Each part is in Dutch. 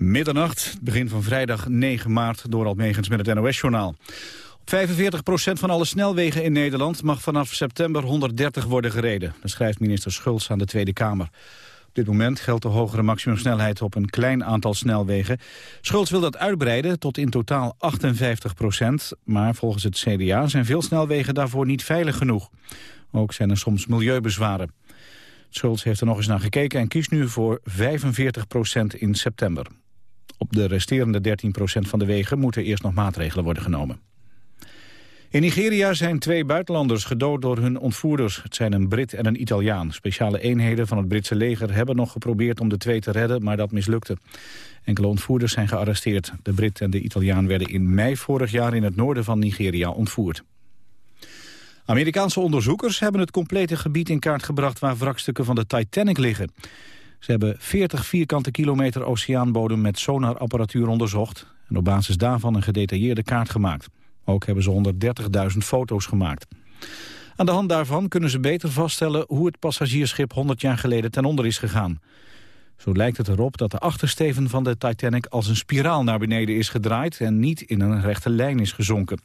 Middernacht, begin van vrijdag 9 maart, door Almegens met het NOS-journaal. Op 45% van alle snelwegen in Nederland mag vanaf september 130 worden gereden. Dat schrijft minister Schultz aan de Tweede Kamer. Op dit moment geldt de hogere maximumsnelheid op een klein aantal snelwegen. Schultz wil dat uitbreiden tot in totaal 58% Maar volgens het CDA zijn veel snelwegen daarvoor niet veilig genoeg. Ook zijn er soms milieubezwaren. Schultz heeft er nog eens naar gekeken en kiest nu voor 45% in september. Op de resterende 13% van de wegen moeten eerst nog maatregelen worden genomen. In Nigeria zijn twee buitenlanders gedood door hun ontvoerders. Het zijn een Brit en een Italiaan. Speciale eenheden van het Britse leger hebben nog geprobeerd om de twee te redden, maar dat mislukte. Enkele ontvoerders zijn gearresteerd. De Brit en de Italiaan werden in mei vorig jaar in het noorden van Nigeria ontvoerd. Amerikaanse onderzoekers hebben het complete gebied in kaart gebracht waar wrakstukken van de Titanic liggen. Ze hebben 40 vierkante kilometer oceaanbodem met sonarapparatuur onderzocht en op basis daarvan een gedetailleerde kaart gemaakt. Ook hebben ze 130.000 foto's gemaakt. Aan de hand daarvan kunnen ze beter vaststellen hoe het passagiersschip 100 jaar geleden ten onder is gegaan. Zo lijkt het erop dat de achtersteven van de Titanic als een spiraal naar beneden is gedraaid en niet in een rechte lijn is gezonken.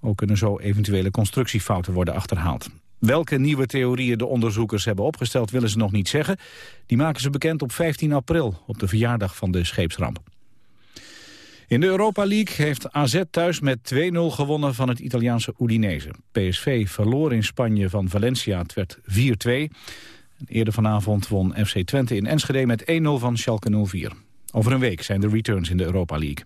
Ook kunnen zo eventuele constructiefouten worden achterhaald. Welke nieuwe theorieën de onderzoekers hebben opgesteld willen ze nog niet zeggen. Die maken ze bekend op 15 april, op de verjaardag van de scheepsramp. In de Europa League heeft AZ thuis met 2-0 gewonnen van het Italiaanse Udinese. PSV verloor in Spanje van Valencia, het werd 4-2. Eerder vanavond won FC Twente in Enschede met 1-0 van Schalke 04. Over een week zijn de returns in de Europa League.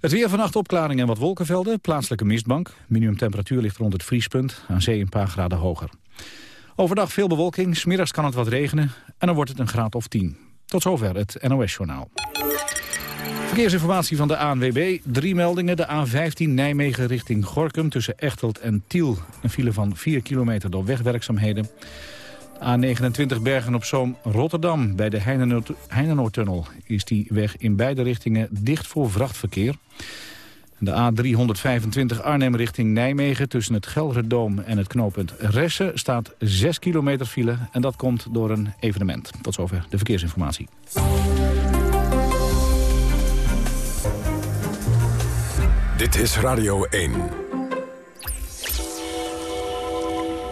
Het weer vannacht opklaring en wat wolkenvelden, plaatselijke mistbank. Minimumtemperatuur ligt rond het vriespunt, aan zee een paar graden hoger. Overdag veel bewolking, smiddags kan het wat regenen en dan wordt het een graad of 10. Tot zover het NOS-journaal. Verkeersinformatie van de ANWB. Drie meldingen. De A15 Nijmegen richting Gorkum tussen Echteld en Tiel. Een file van 4 kilometer door wegwerkzaamheden. A29 Bergen op Zoom Rotterdam. Bij de Heinenoordtunnel is die weg in beide richtingen dicht voor vrachtverkeer. De A325 Arnhem richting Nijmegen tussen het Gelredoom en het knooppunt Ressen staat 6 kilometer file en dat komt door een evenement. Tot zover de verkeersinformatie. Dit is Radio 1.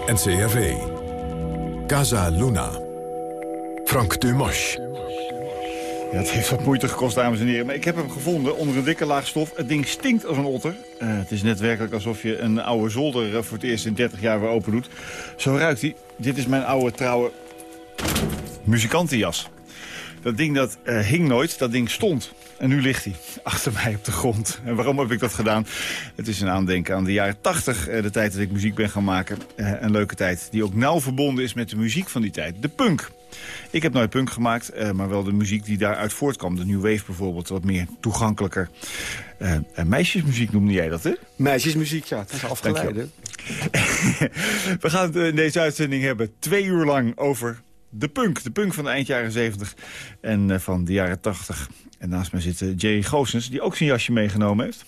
NCRV. Casa Luna. Frank Dumas. Ja, het heeft wat moeite gekost, dames en heren. Maar ik heb hem gevonden onder een dikke laag stof. Het ding stinkt als een otter. Uh, het is net werkelijk alsof je een oude zolder eh, voor het eerst in 30 jaar weer open doet. Zo ruikt hij. Dit is mijn oude trouwe muzikantenjas. Dat ding dat uh, hing nooit, dat ding stond. En nu ligt hij achter mij op de grond. En waarom heb ik dat gedaan? Het is een aandenken aan de jaren 80, eh, de tijd dat ik muziek ben gaan maken. Eh, een leuke tijd die ook nauw verbonden is met de muziek van die tijd. De punk. Ik heb nooit punk gemaakt, eh, maar wel de muziek die daaruit voortkwam. De New Wave bijvoorbeeld, wat meer toegankelijker. meisjesmuziek noemde jij dat, hè? Meisjesmuziek, ja. Het is afgeleid, We gaan het in deze uitzending hebben twee uur lang over de punk. De punk van de eind jaren 70 en van de jaren 80. En naast mij zit Jerry Goossens, die ook zijn jasje meegenomen heeft.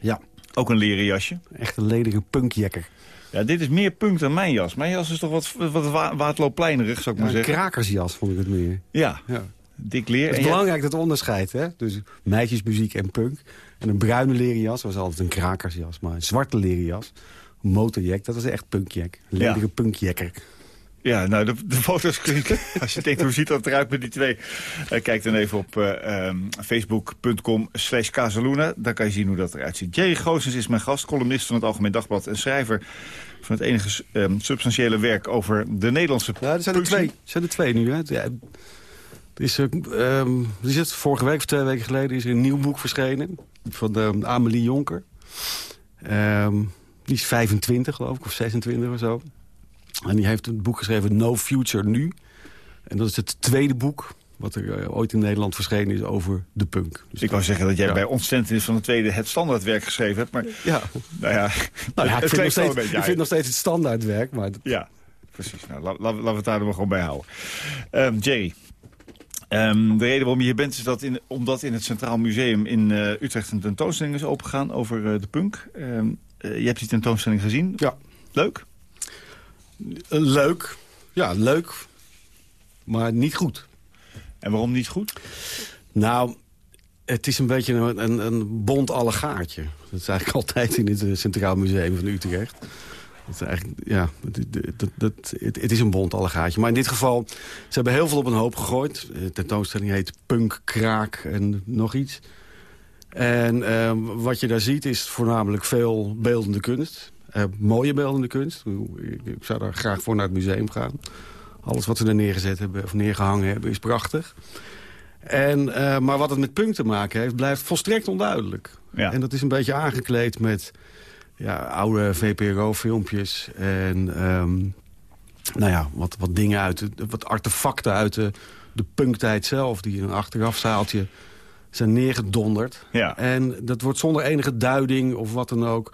Ja. Ook een leren jasje. Echt een ledige punkjekker. Ja, dit is meer punk dan mijn jas. Mijn jas is toch wat, wat wa zou ik maar zeggen. Een krakersjas vond ik het meer. Ja, ja. dik leer. Het is belangrijk dat onderscheid, hè? Dus meisjesmuziek en punk. En een bruine leren jas was altijd een krakersjas. Maar een zwarte leren jas, een motorjack, dat was echt punkjack. Een ledige ja. punkjekker. Ja, nou, de, de foto's, als je denkt hoe ziet dat eruit met die twee... Uh, kijk dan even op uh, um, facebook.com slash Casaluna. Daar kan je zien hoe dat eruit ziet. Jerry Goossens is mijn gast, columnist van het Algemeen Dagblad... en schrijver van het enige um, substantiële werk over de Nederlandse Ja, er zijn er twee, zijn er twee nu, hè. Ja, er is, um, is het, vorige week of twee weken geleden is er een nieuw boek verschenen... van de, Amelie Jonker. die is 25, geloof ik, of 26 of zo. En die heeft een boek geschreven, No Future Nu. En dat is het tweede boek wat er uh, ooit in Nederland verschenen is over de punk. Dus ik wou zeggen dat jij ja. bij ontstentenis van de tweede het standaardwerk geschreven hebt. Maar ja, nou ja, nou ja ik, vind nog steeds, beetje, ik vind nog steeds het standaardwerk. Maar Ja, precies. Nou, laten la, la, we het daar maar gewoon bij houden. Um, Jerry, Um, de reden waarom je hier bent is dat in, omdat in het Centraal Museum in uh, Utrecht een tentoonstelling is opengegaan over uh, de punk. Um, uh, je hebt die tentoonstelling gezien. Ja. Leuk? Leuk. Ja, leuk. Maar niet goed. En waarom niet goed? Nou, het is een beetje een, een, een bont allegaartje. Dat is eigenlijk altijd in het eh, Centraal Museum van Utrecht. Het is eigenlijk, ja, dat, dat, het, het, is een bont allegaatje. Maar in dit geval, ze hebben heel veel op een hoop gegooid. De tentoonstelling heet Punk, Kraak en nog iets. En uh, wat je daar ziet is voornamelijk veel beeldende kunst. Uh, mooie beeldende kunst. Ik, ik, zou daar graag voor naar het museum gaan. Alles wat ze er neergezet hebben of neergehangen hebben is prachtig. En, uh, maar wat het met punk te maken heeft, blijft volstrekt onduidelijk. Ja. En dat is een beetje aangekleed met ja, oude VPRO-filmpjes. En um, nou ja, wat, wat dingen uit, wat artefacten uit de, de punktijd zelf... die in een achterafzaaltje zijn neergedonderd. Ja. En dat wordt zonder enige duiding of wat dan ook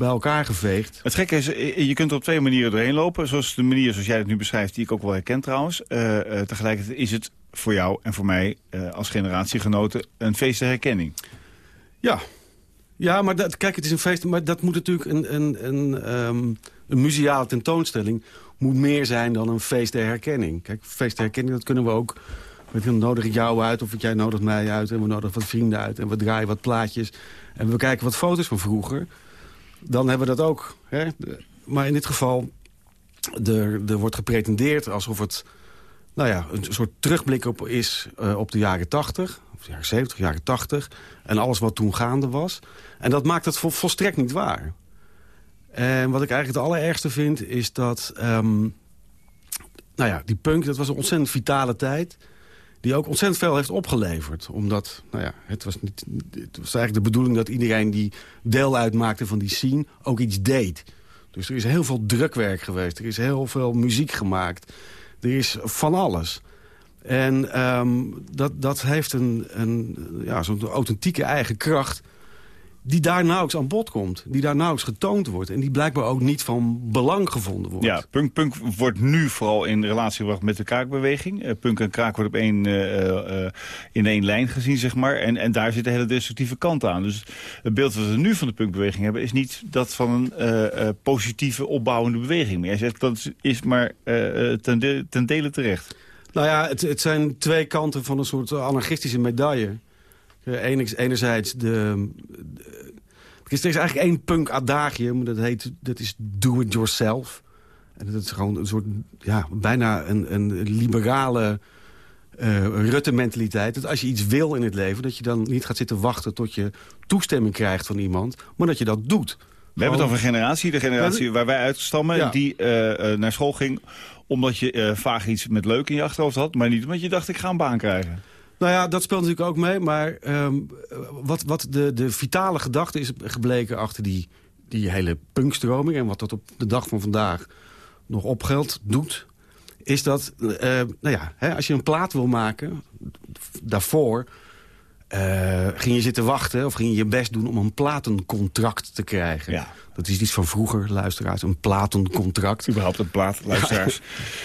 bij elkaar geveegd. Het gekke is, je kunt er op twee manieren doorheen lopen. Zoals de manier zoals jij het nu beschrijft, die ik ook wel herken trouwens. Uh, uh, tegelijkertijd is het voor jou en voor mij uh, als generatiegenoten een feest der herkenning. Ja, ja, maar dat, kijk, het is een feest, maar dat moet natuurlijk een, een, een, um, een museale tentoonstelling moet meer zijn dan een feest der herkenning. Kijk, feest der herkenning, dat kunnen we ook we nodig ik jou uit of jij nodigt mij uit. En we nodigen wat vrienden uit. En we draaien wat plaatjes. En we kijken wat foto's van vroeger. Dan hebben we dat ook. Hè? Maar in dit geval, er, wordt gepretendeerd alsof het nou ja, een soort terugblik op is uh, op de jaren 80, of de jaren 70, jaren 80... en alles wat toen gaande was. En dat maakt het vol, volstrekt niet waar. En wat ik eigenlijk het allerergste vind, is dat... Um, nou ja, die punk, dat was een ontzettend vitale tijd die ook ontzettend veel heeft opgeleverd. Omdat, nou ja, het was, niet, het was eigenlijk de bedoeling dat iedereen die deel uitmaakte van die scene ook iets deed. Dus er is heel veel drukwerk geweest. Er is heel veel muziek gemaakt. Er is van alles. En um, dat, dat heeft een, een, ja, zo'n authentieke eigen kracht die daar nauwelijks aan bod komt. Die daar nauwelijks getoond wordt. En die blijkbaar ook niet van belang gevonden wordt. Ja, punk, punk wordt nu vooral in relatie gebracht met de kraakbeweging. Uh, punk en kraak wordt op één, uh, uh, in één lijn gezien, zeg maar. En, en daar zit de hele destructieve kant aan. Dus het beeld wat we nu van de punkbeweging hebben... is niet dat van een positieve, opbouwende beweging meer. zegt dat is maar ten, de, ten dele terecht. Nou ja, het, het zijn twee kanten van een soort anarchistische medaille... Enerzijds de, er is, eigenlijk één punk adagium, dat heet, dat is do it yourself. En dat is gewoon een soort, ja, bijna een, een liberale uh, Rutte-mentaliteit. Dat als je iets wil in het leven, dat je dan niet gaat zitten wachten tot je toestemming krijgt van iemand, maar dat je dat doet. We hebben het over een generatie, de generatie waar wij uitstammen, die uh, naar school ging omdat je uh, vaag iets met leuk in je achterhoofd had, maar niet omdat je dacht ik ga een baan krijgen. Nou ja, dat speelt natuurlijk ook mee. Maar um, wat, wat de, de vitale gedachte is gebleken achter die, die hele punkstroming... en wat dat op de dag van vandaag nog opgeld doet... is dat, uh, nou ja, hè, als je een plaat wil maken... daarvoor uh, ging je zitten wachten of ging je je best doen om een platencontract te krijgen. Ja. Dat is iets van vroeger, luisteraars, een platencontract. Überhaupt een plaat, luisteraars.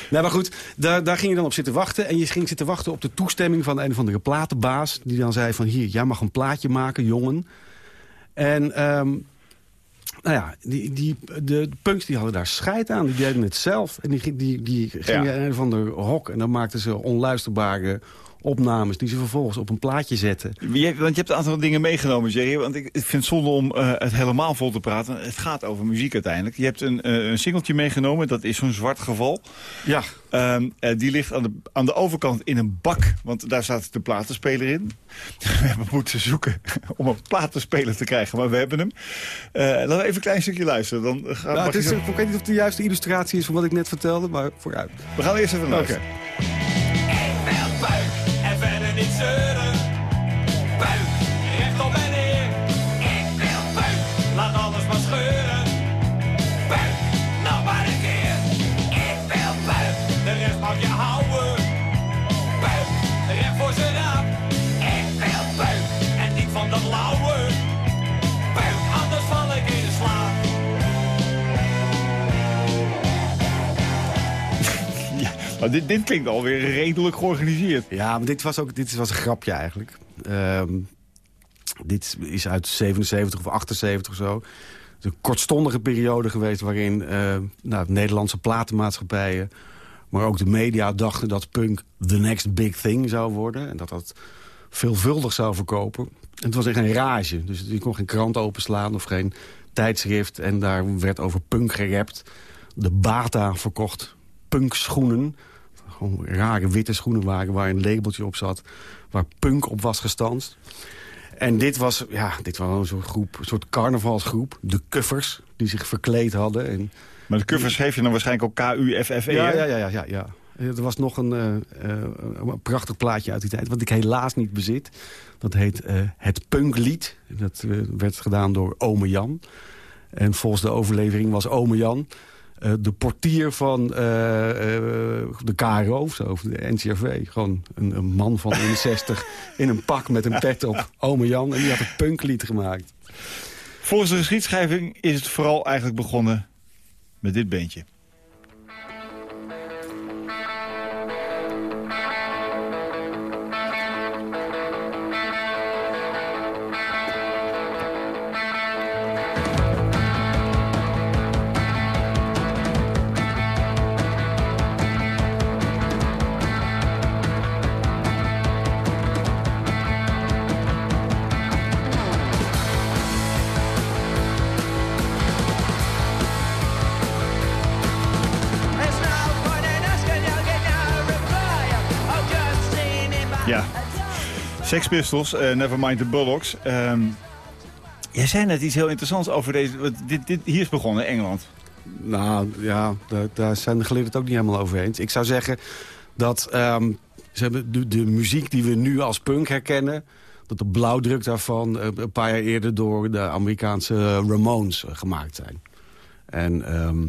nee, maar goed, daar, daar ging je dan op zitten wachten. En je ging zitten wachten op de toestemming van een of andere platenbaas. Die dan zei van, hier, jij mag een plaatje maken, jongen. En... Um, nou ja, die, die, de punks die hadden daar scheid aan. Die deden het zelf. En die, die, die gingen ja. een of ander hok. En dan maakten ze onluisterbare opnames die ze vervolgens op een plaatje zetten. Je, want je hebt een aantal dingen meegenomen, Jerry. Want ik vind het zonde om uh, het helemaal vol te praten. Het gaat over muziek uiteindelijk. Je hebt een, uh, een singeltje meegenomen, dat is zo'n zwart geval. Ja. Um, uh, die ligt aan de, aan de overkant in een bak, want daar staat de platenspeler in. we hebben moeten zoeken om een platenspeler te krijgen, maar we hebben hem. laten we even een klein stukje luisteren. Dan gaat, nou, het is, Ik weet niet of het de juiste illustratie is van wat ik net vertelde, maar vooruit. We gaan eerst even luisteren. Okay. Maar dit, dit klinkt alweer redelijk georganiseerd. Ja, maar dit was ook dit was een grapje eigenlijk. Um, dit is uit 77 of 78 of zo. een kortstondige periode geweest waarin uh, nou, Nederlandse platenmaatschappijen... maar ook de media dachten dat punk the next big thing zou worden. En dat dat veelvuldig zou verkopen. En het was echt een rage. Dus je kon geen krant openslaan of geen tijdschrift. En daar werd over punk gerapt. De Bata verkocht punkschoenen. Gewoon rare witte schoenen waren waar een labeltje op zat. Waar punk op was gestanst. En dit was, ja, dit was een soort groep, een soort carnavalsgroep. De kuffers, die zich verkleed hadden. En, Maar de covers geef je dan waarschijnlijk ook K-U-F-F-E, ja, ja, ja, ja, ja, ja. Er was nog een, eh, eh, een prachtig plaatje uit die tijd... wat ik helaas niet bezit. Dat heet eh, Het Punklied. Dat werd gedaan door Ome Jan. En volgens de overlevering was Ome Jan... eh, de portier van eh, eh, de KRO, of zo, of de NCRV. Gewoon een, een man van 61 in een pak met een pet op. Ome Jan. En die had het punklied gemaakt. Volgens de geschiedschrijving is het vooral eigenlijk begonnen met dit beentje. Sex Pistols, eh, Nevermind the Bullocks. Ehm, jij zei net iets heel interessants over deze... Dit, dit, hier is begonnen, Engeland. Nou, ja, daar, daar zijn de geleerden het ook niet helemaal over eens. Ik zou zeggen dat ehm, ze hebben de, de muziek die we nu als punk herkennen... dat de blauwdruk daarvan eh, een paar jaar eerder door de Amerikaanse Ramones eh, gemaakt zijn. En ehm,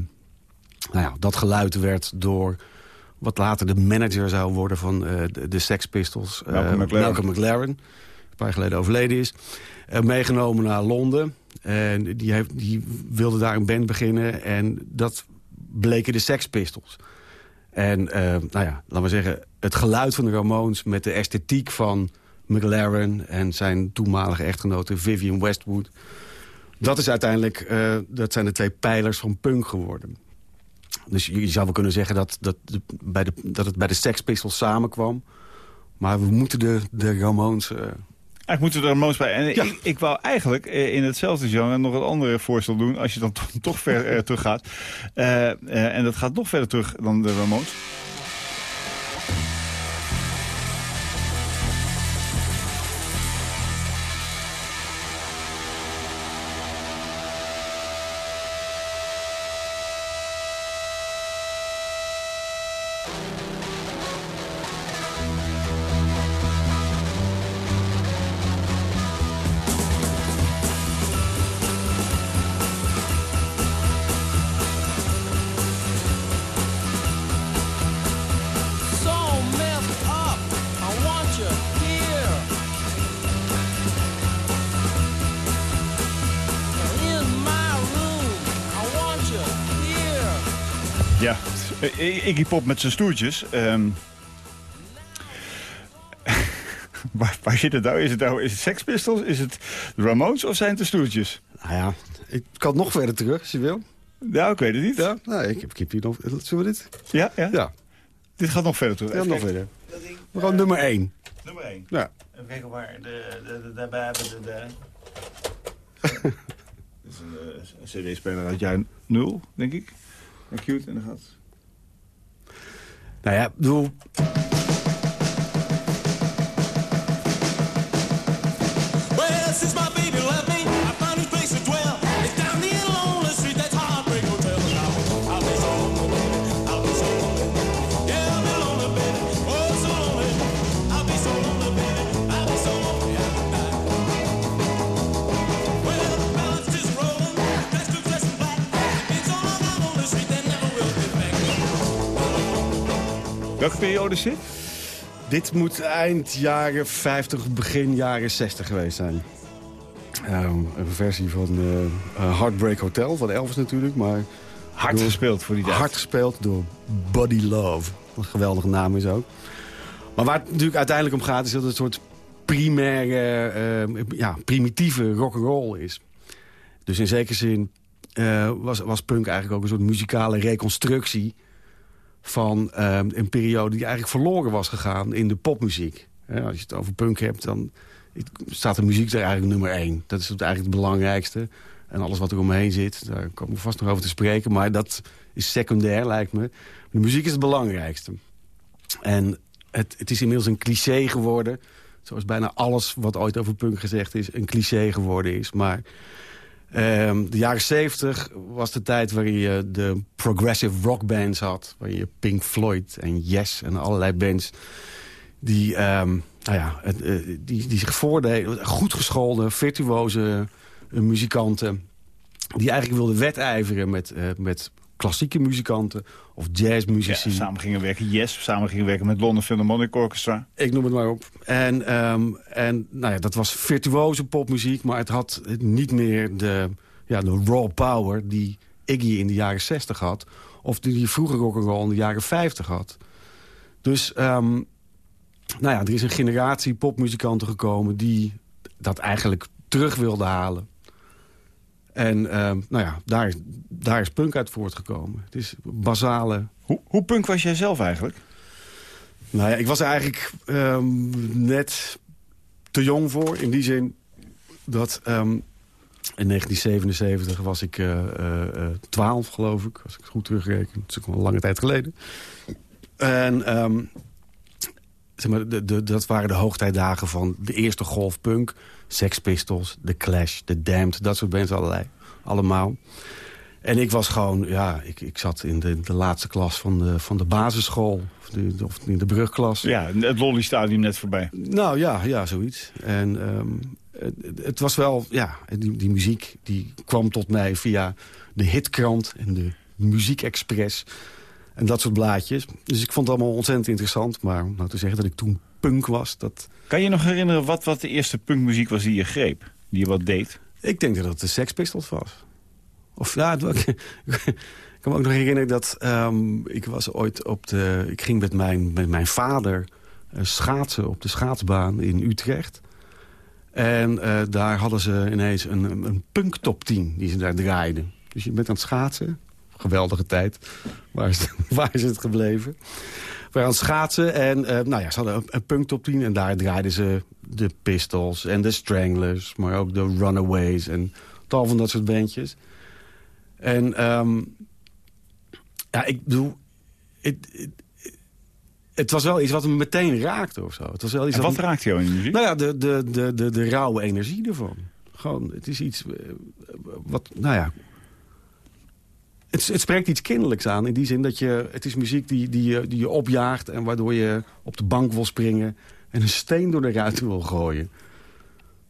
nou ja, dat geluid werd door wat later de manager zou worden van eh, de, de Sex Pistols. eh, Malcolm McLaren. Malcolm McLaren. Een paar jaar geleden overleden is. Eh, meegenomen naar Londen. En die, heeft, die wilde daar een band beginnen. En dat bleken de Sex Pistols. En nou ja, laten we zeggen, het geluid van de Ramones... met de esthetiek van McLaren en zijn toenmalige echtgenote Vivian Westwood... dat is uiteindelijk, dat zijn de twee pijlers van punk geworden. Dus je je zou wel kunnen zeggen dat, dat, de, bij de, dat het bij de Sex Pistols samenkwam. Maar we moeten de, de Ramones... eh, Eigenlijk moeten we er Ramones bij. En Ja. ik, ik wou eigenlijk eh, in hetzelfde genre nog een andere voorstel doen... als je dan toch, toch ver eh, terug gaat. Eh, eh, en dat gaat nog verder terug dan de Ramones. Eh, Iggy Pop met zijn stoertjes. Ehm, waar, waar zit het nou? Is het nou is het Sex Pistols? Is het de Ramones of zijn het de stoertjes? nou ja, ik kan nog verder terug, als je wil. Ja, ik weet het niet. Ja, nou, ik heb, ik heb hier nog... Zullen we dit? Ja, ja? Ja, Dit gaat nog verder terug. ja nog verder. Gewoon nummer 1. Nummer 1. Ja. Even kijken waar de... de, de, de, de, de, de. Dit is een, eh, een cd-speler uit jaar 0, denk ik. En cute, en dan gaat... Nou ja, bedoel... Well, Welke periode is dit? Dit moet eind jaren 50, begin jaren 60 geweest zijn. Een versie van eh, eh, Heartbreak Hotel, van Elvis natuurlijk. Maar Hard door- gespeeld voor die tijd. hard gespeeld door Buddy Love. Wat een geweldige naam is ook. Maar waar het natuurlijk uiteindelijk om gaat... is dat het een soort primaire, eh, ja, primitieve rock'n'roll is. Dus in zekere zin was, was punk eigenlijk ook een soort muzikale reconstructie... van eh, een periode die eigenlijk verloren was gegaan in de popmuziek. Als je het over punk hebt, dan staat de muziek er eigenlijk nummer één. Dat is eigenlijk het belangrijkste. En alles wat er omheen zit, daar komen we vast nog over te spreken. Maar dat is secundair, lijkt me. De muziek is het belangrijkste. En het, het is inmiddels een cliché geworden. Zoals bijna alles wat ooit over punk gezegd is, een cliché geworden is. Maar ehm, de jaren 70 was de tijd waarin je de progressive rock bands had. Waarin je Pink Floyd en Yes en allerlei bands... die, ehm, nou ja, het, eh, die, die zich voordeden. Goed geschoolde, virtuoze eh, muzikanten... die eigenlijk wilden wedijveren met, eh, met klassieke muzikanten of Ja, jazzmuzici. samen gingen werken, yes. Samen gingen werken met London Philharmonic Orchestra. Ik noem het maar op. En, ehm, en nou ja, dat was virtuoze popmuziek, maar het had niet meer de, ja, de raw power die Iggy in de jaren 60 had. Of die die vroeger rock'n'roll in de jaren 50 had. Dus ehm, nou ja, er is een generatie popmuzikanten gekomen die dat eigenlijk terug wilden halen. En ehm, nou ja, daar, is- daar is punk uit voortgekomen. Het is basale Hoe, hoe punk was jij zelf eigenlijk? nou ja, ik was eigenlijk ehm, net te jong voor. In die zin dat ehm, in 1977 was ik eh, eh, eh, 12, geloof ik. Als ik het goed terugreken. Dat is ook al een lange tijd geleden. En zeg maar, de, de, dat waren de hoogtijdagen van de eerste golf punk. Sex Pistols, The Clash, The Damned. Dat soort bands allerlei. Allemaal. En ik was gewoon, ja, ik, ik zat in de, de laatste klas van de, van de basisschool. Of, de, of in de brugklas. Ja, het Lolly Stadium net voorbij. Nou ja, ja, zoiets. En ehm, het, het was wel, ja, die, die muziek die kwam tot mij via de hitkrant en de muziekexpress. En dat soort blaadjes. Dus ik vond het allemaal ontzettend interessant. Maar nou te zeggen dat ik toen punk was, dat... Kan je nog herinneren wat, wat de eerste punkmuziek was die je greep? Die je wat deed? Ik denk dat het de Sex Pistols was. Of ja, ik kan me ook nog herinneren dat ehm, ik was ooit op de... Ik ging met mijn, met mijn vader eh, schaatsen op de schaatsbaan in Utrecht. En eh, daar hadden ze ineens een, een, een punk top 10 die ze daar draaiden. Dus je bent aan het schaatsen. Geweldige tijd. Waar is, waar is het gebleven? Waren aan het schaatsen en eh, nou ja, ze hadden een, een punk top 10. En daar draaiden ze de Pistols en de Stranglers. Maar ook de Runaways en tal van dat soort bandjes. En ehm, ja, ik bedoel... Het, was wel iets wat me meteen raakte of zo. Het was wel iets En dat wat raakte jou in de muziek? nou ja, de, de, de, de, de rauwe energie ervan. Gewoon, het is iets eh, wat, nou ja... Het, het spreekt iets kinderlijks aan. In die zin dat je... Het is muziek die, die, je, die je opjaagt... en waardoor je op de bank wil springen... en een steen door de ruiten wil gooien.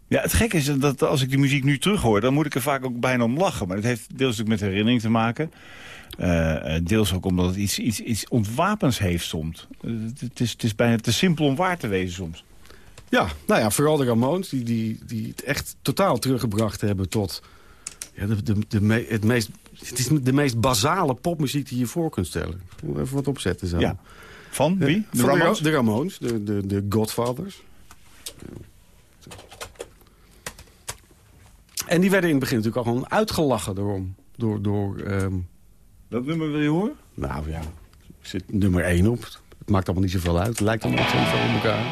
Ja, het gekke is dat als ik die muziek nu terughoor... dan moet ik er vaak ook bijna om lachen. Maar dat heeft deels ook met herinnering te maken. Eh, eh, deels ook omdat het iets, iets, iets ontwapens heeft soms. Eh, het, het is, het is bijna te simpel om waar te wezen soms. Ja, nou ja, vooral de Ramones... die, die, die het echt totaal teruggebracht hebben tot... Ja, de, de, de me- het, meest, het is de meest basale popmuziek die je voor kunt stellen. Ik moet even wat opzetten zo. Ja. Van wie? De Ramones? De, Ramones, de, de, de Godfathers. En die werden in het begin natuurlijk al gewoon uitgelachen door... door, door ehm, Dat nummer wil je horen? nou ja, er zit nummer 1 op. Het maakt allemaal niet zoveel uit. Het lijkt allemaal veel op elkaar.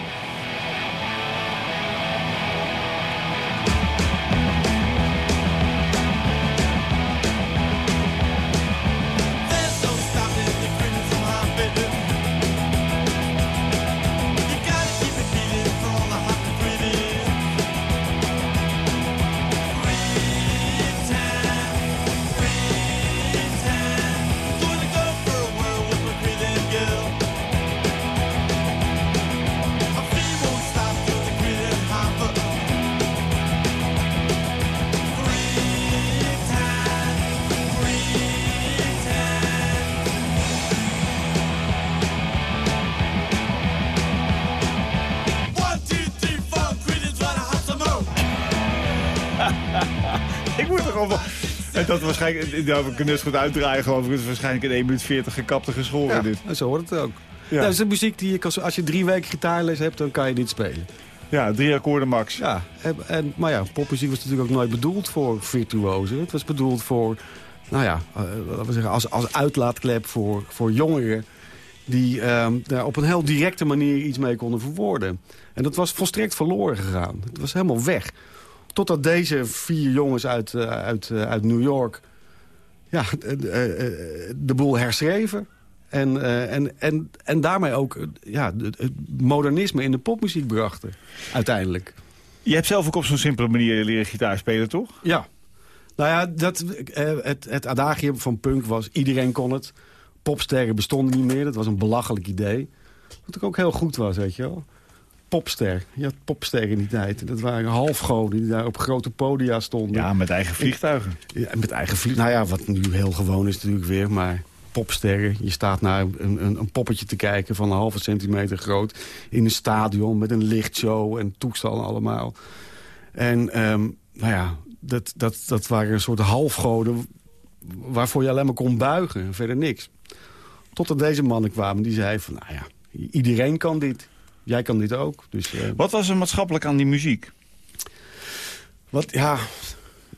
Dat waarschijnlijk... Ja, we kunnen het goed uitdraaien geloof ik. Het is waarschijnlijk in 1 minuut 40 gekapte geschoren Ja, dit. zo hoort het ook. Dat is muziek die als je drie weken gitaarles hebt, dan kan je dit spelen. Ja, drie akkoorden max. Ja, en, en, maar ja, popmuziek was natuurlijk ook nooit bedoeld voor virtuozen. Het was bedoeld voor, nou ja, eh, laten we zeggen, als, als uitlaatklep voor, voor jongeren... die ehm, daar op een heel directe manier iets mee konden verwoorden. En dat was volstrekt verloren gegaan. Het was helemaal weg. Totdat deze vier jongens uit, eh, uit, eh, uit New York ja, de, eh, de boel herschreven. En, en, en, en daarmee ook ja, het modernisme in de popmuziek brachten, uiteindelijk. Je hebt zelf ook op zo'n simpele manier leren gitaar spelen, toch? Ja. Nou ja, dat, het, het adagium van punk was... iedereen kon het. Popsterren bestonden niet meer. Dat was een belachelijk idee. Wat ook heel goed was, weet je wel. Popster. Je had popsterren in die tijd. Dat waren halfgoden die daar op grote podia stonden. Ja, met eigen vliegtuigen. Ja, met eigen vlieg. Nou ja, wat nu heel gewoon is natuurlijk weer. Maar popsterren. Je staat naar een, een, een poppetje te kijken van een halve centimeter groot. In een stadion met een lichtshow en toestanden allemaal. En ehm, nou ja, dat, dat, dat waren een soort halfgoden waarvoor je alleen maar kon buigen. Verder niks. Totdat deze mannen kwamen die zeiden van... nou ja, iedereen kan dit. Jij kan dit ook. Dus, eh, Wat was er maatschappelijk aan die muziek? Wat, ja,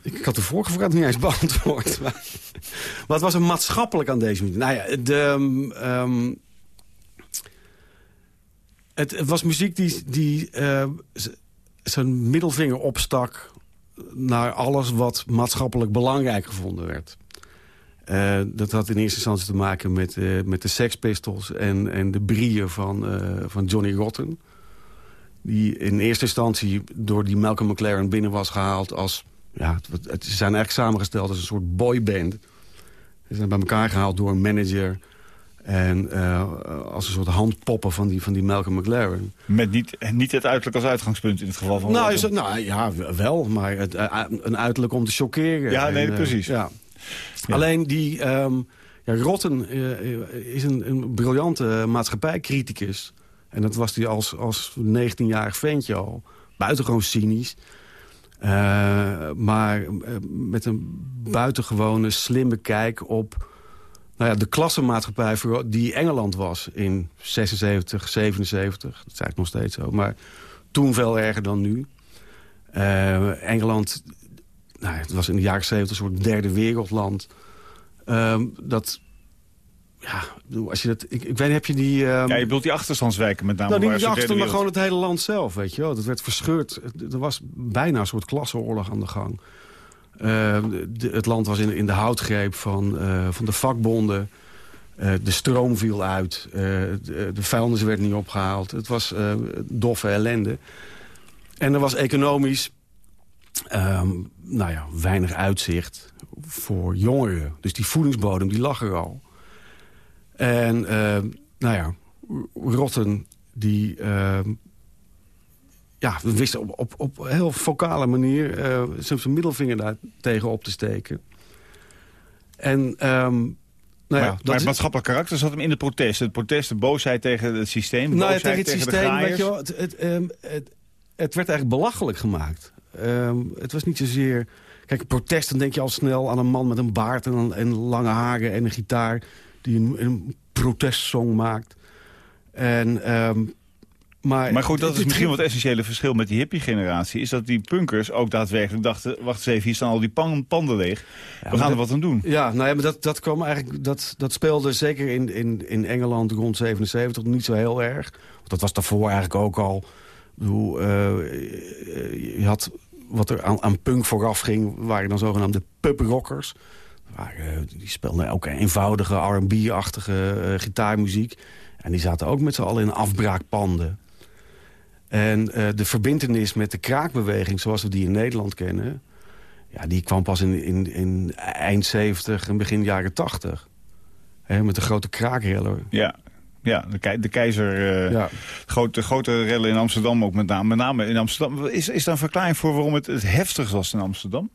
ik had de vorige vraag niet eens beantwoord. Maar, wat was er maatschappelijk aan deze muziek? Nou ja, de, ehm, ehm, het, het was muziek die, die z- zijn middelvinger opstak... naar alles wat maatschappelijk belangrijk gevonden werd. Eh, dat had in eerste instantie te maken met, eh, met de Sex Pistols... en, en de brieën van, eh, van Johnny Rotten die in eerste instantie door die Malcolm McLaren binnen was gehaald als... Ja, het, het- ze zijn eigenlijk samengesteld als een soort boyband. Ze zijn bij elkaar gehaald door een manager... en als een soort handpoppen van die, van die Malcolm McLaren. Met niet, niet het uiterlijk als uitgangspunt in het geval van Nou, is nou ja, wel, maar het, een uiterlijk om te chockeren. Ja, nee, En, precies. ja. Alleen die... ehm, ja, Rotten eh, is een, een briljante maatschappijcriticus. En dat was hij als, als 19-jarig ventje al. Buitengewoon cynisch. Eh, maar eh, met een buitengewone slimme kijk op nou ja, de klassenmaatschappij die Engeland was in 76, 77. Dat is eigenlijk nog steeds zo. Maar toen veel erger dan nu. Eh, Engeland nou, het was in de jaren 70 een soort derde wereldland. Ehm, dat, ja, als je dat, ik, ik weet, heb je die... ehm, Ja, je bedoelt die achterstandswijken met name. nou, niet derde achterstand, maar gewoon het hele land zelf, weet je wel. Dat werd verscheurd. Er was bijna een soort klasseoorlog aan de gang. Eh, de- het land was in, in de houtgreep van, eh, van de vakbonden. Eh, de stroom viel uit. Eh, de, de vuilnis werd niet opgehaald. Het was doffe ellende. En er was economisch ehm, nou ja, weinig uitzicht voor jongeren. Dus die voedingsbodem die lag er al. En ehm, nou ja, Rotten die... ehm, ja, we wisten op, op, op een heel vocale manier eh, zijn middelvinger daar tegen op te steken. En nou maar, ja, maar dat het is- maatschappelijk karakter zat hem in de protest. Het protest, de boosheid tegen het systeem. nou ja, tegen het de systeem, graaiers. weet je wel, het, het, het, het werd eigenlijk belachelijk gemaakt. Ehm, het was niet zozeer... Kijk, protest, dan denk je al snel aan een man met een baard en, een- en lange haren en een gitaar... die een, een protestsong maakt. En, ehm, maar, Maar goed, dat is het- misschien wat essentiële verschil met die hippie-generatie. Is dat die punkers ook daadwerkelijk dachten... wacht eens even, hier staan al die pan- panden leeg. We gaan er wat aan doen. Ja, nou ja, maar dat, dat kwam eigenlijk. Dat, dat speelde zeker in, in, in Engeland rond 77 niet zo heel erg. Want dat was daarvoor eigenlijk ook al. Bedoel, eh, je had wat er aan, aan punk vooraf ging, waren dan zogenaamde pubrockers. Waren, die speelden ook eenvoudige R&B-achtige eh, gitaarmuziek. En die zaten ook met z'n allen in afbraakpanden. En eh, de verbindenis met de kraakbeweging, zoals we die in Nederland kennen... Ja, die kwam pas in, in, in eind 70 en begin jaren 80. Hè, met de grote kraakrellen. Ja, ja de, kei- de keizer... eh, Ja. grote, grote rellen in Amsterdam ook met name. Met name in Amsterdam. Is, is daar een verklaring voor waarom het het heftigst was in Amsterdam?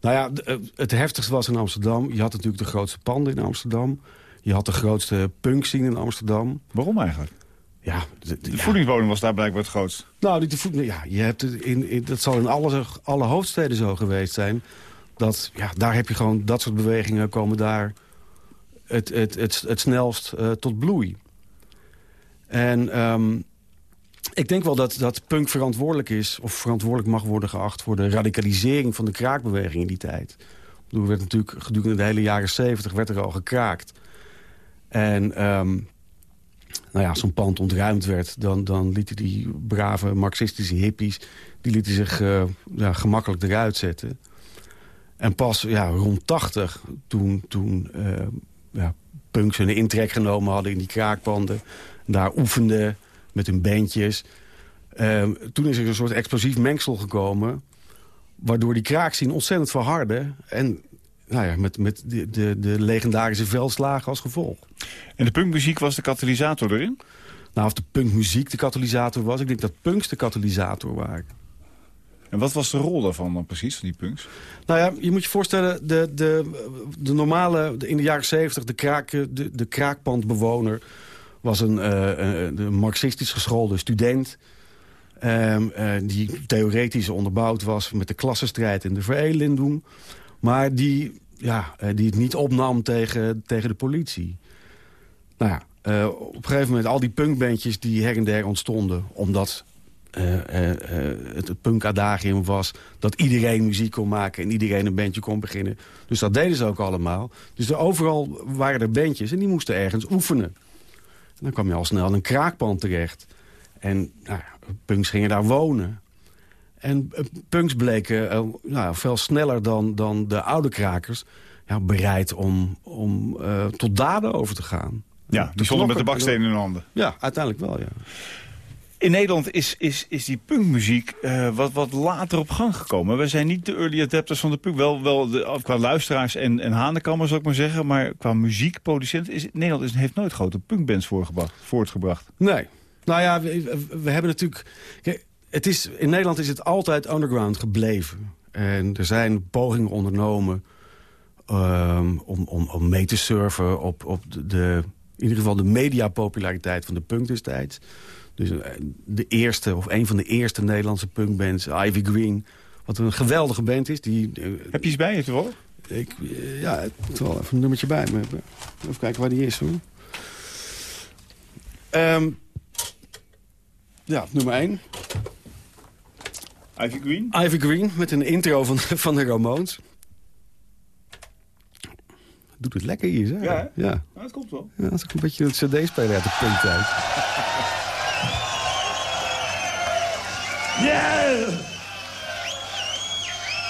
Nou ja, eh, het heftigste was in Amsterdam. Je had natuurlijk de grootste panden in Amsterdam. Je had de grootste punkscene in Amsterdam. Waarom eigenlijk? Ja, de, de- De ja. voedingsbodem was daar blijkbaar het grootst. Nou, die, de ja, je hebt in, dat zal in alle, alle hoofdsteden zo geweest zijn. Dat, ja, daar heb je gewoon dat soort bewegingen komen daar het, het, het, snelst eh, tot bloei. En ehm, ik denk wel dat, dat punk verantwoordelijk is... of verantwoordelijk mag worden geacht... voor de radicalisering van de kraakbeweging in die tijd. Er werd natuurlijk gedurende de hele jaren zeventig werd er al gekraakt. En ehm, nou ja, zo'n pand ontruimd werd... dan, dan lieten die brave marxistische hippies... die lieten zich eh, ja, gemakkelijk eruit zetten. En pas ja, rond 80, toen, toen eh, ja, punks hun intrek genomen hadden in die kraakpanden... daar oefenden met hun bandjes... eh, toen is er een soort explosief mengsel gekomen... waardoor die kraakscene ontzettend verhardde... en nou ja, met, met de, de, de legendarische veldslagen als gevolg. En de punkmuziek was de katalysator erin? Nou, of de punkmuziek de katalysator was... ik denk dat punks de katalysator waren. En wat was de rol daarvan dan precies, van die punks? Nou ja, je moet je voorstellen, de, de, de normale, in de jaren zeventig... De, kraak, de, de kraakpandbewoner was een, eh, eh, een marxistisch geschoolde student... ehm, eh, die theoretisch onderbouwd was met de klassenstrijd en de veredeling. Maar die, ja, eh, die het niet opnam tegen, tegen de politie. Nou ja, op een gegeven moment al die punkbandjes die her en der ontstonden... omdat het, het punkadagium was dat iedereen muziek kon maken... en iedereen een bandje kon beginnen. Dus dat deden ze ook allemaal. Dus er, overal waren er bandjes en die moesten ergens oefenen. En dan kwam je al snel in een kraakpand terecht. En nou punks gingen daar wonen. En eh, punks bleken eh, nou, veel sneller dan, dan de oude krakers... Ja, bereid om, om eh, tot daden over te gaan. Ja, die stonden met de baksteen in hun handen. Ja, uiteindelijk wel, ja. In Nederland is, is, is die punkmuziek eh, wat, wat later op gang gekomen. We zijn niet de early adapters van de punk. Wel, wel de, qua luisteraars en, en hanenkammers, zou ik maar zeggen. Maar qua muziekproducent is Nederland is, heeft nooit grote punkbands voortgebracht. Nee. Nou ja, we, we- hebben natuurlijk... Kijk, het is, in Nederland is het altijd underground gebleven. En er zijn pogingen ondernomen ehm, om, om, om mee te surfen op, op de, de, in ieder geval de mediapopulariteit van de punk destijds. Dus eh, de eerste, of een van de eerste Nederlandse punkbands, Ivy Green... wat een geweldige band is. Die, eh, Heb je iets bij je toevallig? ik, eh, ja, ik moet wel even een nummertje bij me hebben. Even kijken waar die is, hoor. Ehm, ja, nummer 1. Ivy Green? Ivy Green met een intro van, van de Ramones. Doet het lekker hier, zeg. Ja, hè? ja. Nou, het komt wel. Ja, dat is ook een beetje het cd-speler uit de punktijd. Yeah!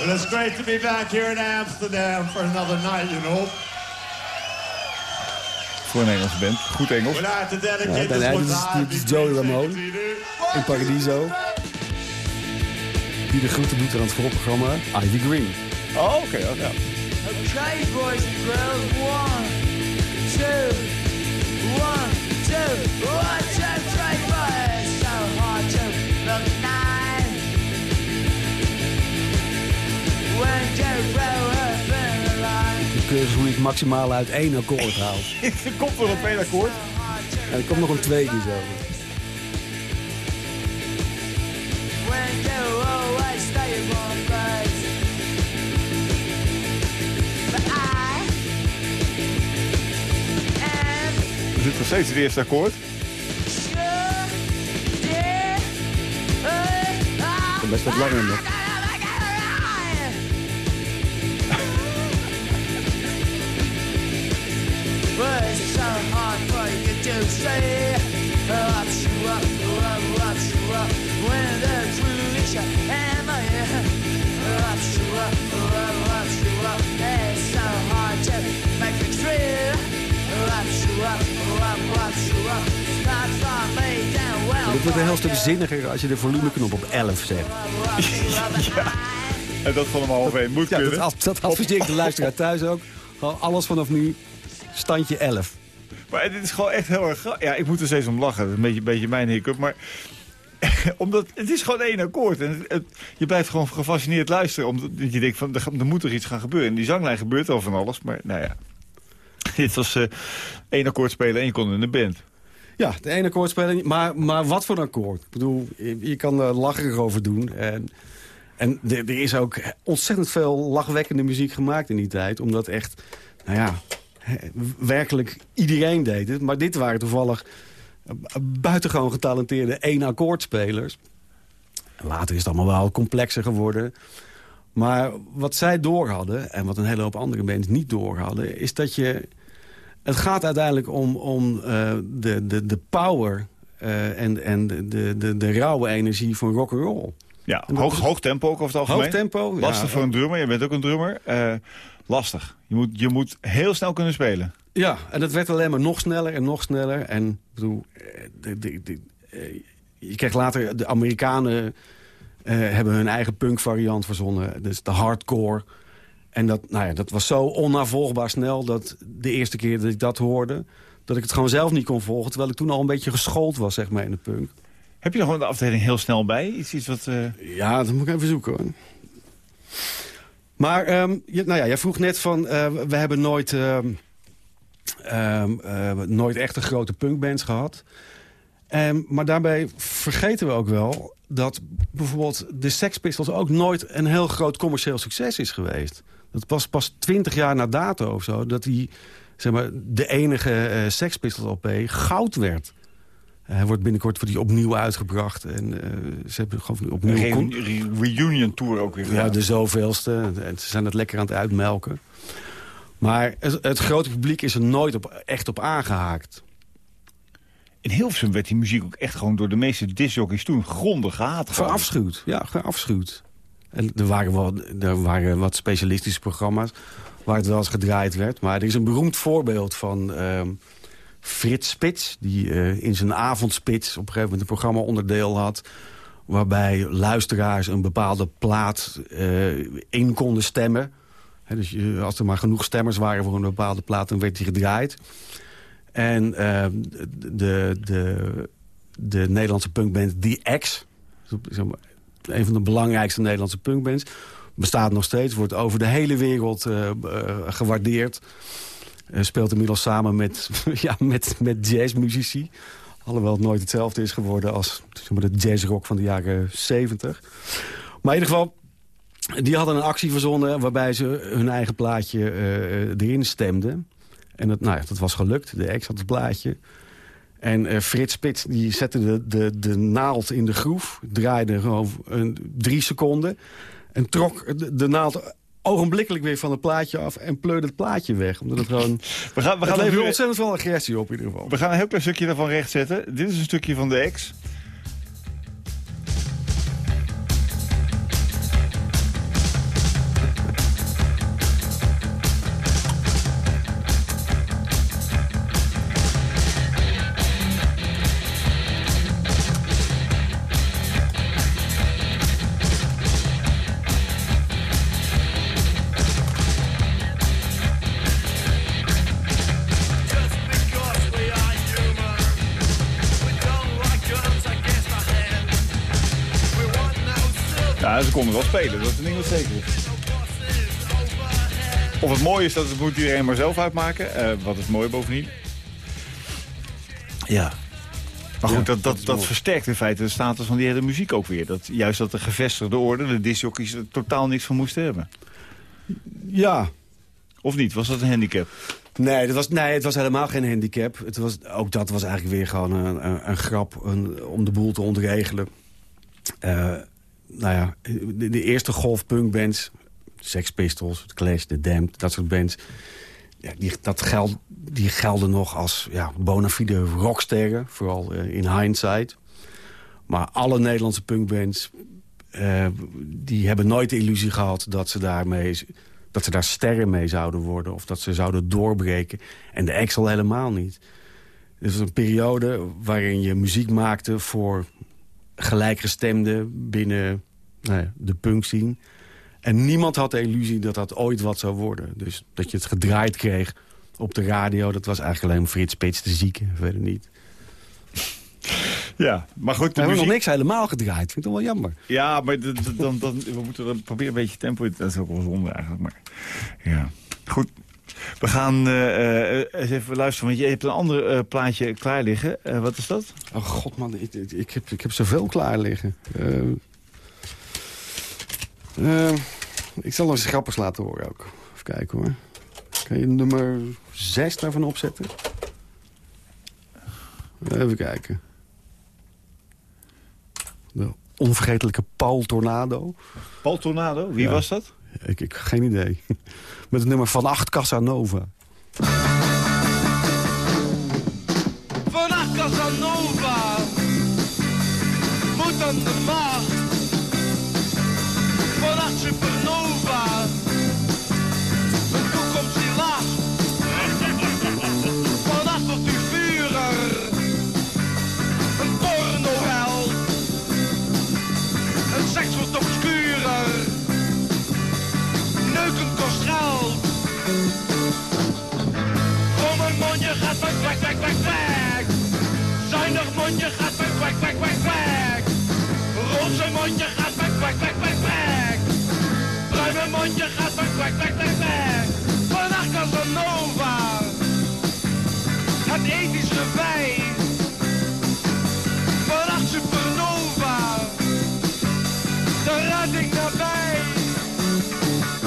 Well, it's great to be back here in Amsterdam for another night, you know. Voor een Nederlandse band. Goed Engels. Ja, one dit is- dit is Ivy Joey. Ramone. In Paradiso. Die de groeten doet aan het voorprogramma. Ivy Green. Oh, oké. oh, ja. Okay, boys and girls, one, two, one, two, one, De cursus hoe je het maximaal uit één akkoord haalt. Er komt er op één akkoord. En er komt nog een tweede zo. Er zit nog steeds het eerste akkoord. Best wat langer nog. Say you you When you you It's so hard to make it you you me down well Dit wordt een heel stuk zinniger als je de volumeknop op 11 zet. En dat van hem half één moet Ja, kunnen. dat, dat adviseer ik de luisteraar thuis ook. Gewoon alles vanaf nu, standje 11. Maar dit is gewoon echt heel erg... Ja, ik moet er steeds om lachen. Een beetje, beetje mijn hiccup. Maar omdat het is gewoon één akkoord. En je blijft gewoon gefascineerd luisteren. Omdat je denkt, van, er, er moet toch iets gaan gebeuren. In die zanglijn gebeurt al van alles. Maar nou ja. Dit was eh, één akkoord spelen en je kon in een band. Ja, de ene akkoord spelen, maar, maar wat voor een akkoord? Ik bedoel, je, kan er lacherig over doen. En, en er er is ook ontzettend veel lachwekkende muziek gemaakt in die tijd. Omdat echt, nou ja, werkelijk iedereen deed het. Maar dit waren toevallig buitengewoon getalenteerde één akkoordspelers. Later is het allemaal wel complexer geworden. Maar wat zij door hadden, en wat een hele hoop andere bands niet door hadden... is dat je Het gaat uiteindelijk om, om eh, de, de, de power eh, en, en de, de, de, de rauwe energie van rock and roll. Ja, hoog, tempo ook over het algemeen. Hoog tempo, ja. Lastig voor een drummer. Je bent ook een drummer. Eh, lastig. Je moet, je moet heel snel kunnen spelen. Ja, en dat werd alleen maar nog sneller en nog sneller. En ik bedoel, eh, de, de, de, eh, je kreeg later, de Amerikanen hebben hun eigen punk variant verzonnen. Dus de hardcore. En dat, nou ja, dat was zo onnavolgbaar snel dat de eerste keer dat ik dat hoorde... dat ik het gewoon zelf niet kon volgen. Terwijl ik toen al een beetje geschoold was, zeg maar, in de punk. Heb je nog gewoon de afdeling heel snel bij? Iets, iets wat... eh, Ja, dat moet ik even zoeken hoor. Maar ehm, nou ja, jij vroeg net van, eh, we hebben nooit, ehm, ehm, eh, nooit echt een grote punkbands gehad. Maar daarbij vergeten we ook wel dat bijvoorbeeld de Sex Pistols ook nooit een heel groot commercieel succes is geweest. Dat was pas twintig jaar na dato of zo, dat die, zeg maar, de enige eh Sex Pistols LP goud werd. Eh, Hij wordt binnenkort wordt die opnieuw uitgebracht. En eh, ze hebben gewoon opnieuw... een re- reunion tour ook weer ja, de zoveelste. En ze zijn het lekker aan het uitmelken. Maar het, het grote publiek is er nooit op, echt op aangehaakt. In Hilversum werd die muziek ook echt gewoon door de meeste discjockeys toen grondig gehaat. Verafschuwd. Ja, verafschuwd. En er waren, wel, er waren wat specialistische programma's waar het wel eens gedraaid werd. Maar er is een beroemd voorbeeld van ehm, Frits Spits... die eh, in zijn avondspits op een gegeven moment een programma onderdeel had... waarbij luisteraars een bepaalde plaat eh, in konden stemmen. Dus als er maar genoeg stemmers waren voor een bepaalde plaat... dan werd die gedraaid. En ehm, de, de, de Nederlandse punkband The X... zeg maar, een van de belangrijkste Nederlandse punkbands... bestaat nog steeds, wordt over de hele wereld eh, eh, gewaardeerd. Eh, speelt inmiddels samen met, ja, met, met jazzmuzici. Alhoewel het nooit hetzelfde is geworden als zeg maar, de jazzrock van de jaren 70. Maar in ieder geval, die hadden een actie verzonnen... waarbij ze hun eigen plaatje eh, erin stemden. En dat, nou ja, dat was gelukt. De ex had het plaatje. En eh, Frits Spits die zette de, de, de naald in de groef. Draaide gewoon een, drie seconden. En trok de, de naald ogenblikkelijk weer van het plaatje af. En pleurde het plaatje weg. Omdat het gewoon... We gaan, we, gaan nu- ontzettend veel agressie op in ieder geval. we gaan een heel klein stukje daarvan rechtzetten. Dit is een stukje van de ex. Spelen. Dat is een ding wat zeker is. Of het mooie is, dat het moet iedereen maar zelf uitmaken. Eh, wat is mooi bovendien. Ja. Maar goed, Ja, dat, dat, dat mooi. versterkt in feite de status van die hele muziek ook weer. Dat, juist dat de gevestigde orde, de discjockeys, er totaal niks van moesten hebben. Ja, Of niet? Was dat een handicap? Nee, dat was, nee, het was helemaal geen handicap. Het was, ook dat was eigenlijk weer gewoon een, een, een grap een- om de boel te ontregelen. Eh, nou ja, de, eerste golf punkbands, Sex Pistols, Clash, The Damned, dat soort bands... Ja, die, dat die gelden nog als ja, bona fide rocksterren, vooral eh, in hindsight. Maar alle Nederlandse punkbands... eh, die hebben nooit de illusie gehad dat ze daarmee dat ze daar sterren mee zouden worden... of dat ze zouden doorbreken. En de Excel helemaal niet. Het was een periode waarin je muziek maakte voor gelijkgestemden binnen nou ja, de punkscene. En niemand had de illusie dat dat ooit wat zou worden. Dus dat je het gedraaid kreeg op de radio... dat was eigenlijk alleen Frits Spits de zieke, verder niet. Ja, maar goed, We hebben nog niks helemaal gedraaid. Vind ik toch wel jammer. Ja, maar dan, dan, we moeten dan proberen een beetje tempo in. Dat is ook wel zonde eigenlijk. Maar ja, goed. We gaan eh, eh, eens even luisteren, want je hebt een ander eh, plaatje klaar liggen. Wat is dat? Oh god man, ik, ik, ik heb, ik heb zoveel klaar liggen. Ik zal nog eens grappers laten horen ook. Even kijken hoor. Kan je nummer 6 daarvan opzetten? Even kijken. De onvergetelijke Paul Tornado. Paul Tornado, wie Ja. was dat? Ik, ik geen idee. Met het nummer van 8 Casanova. Mondje gaat weg, weg, weg, weg, weg. Roze mondje gaat weg, weg, weg, weg, weg. Bruine mondje gaat weg, weg, weg, weg, weg. Vannacht Casanova. Het ethisch revij. Vannacht supernova. De redding nabij.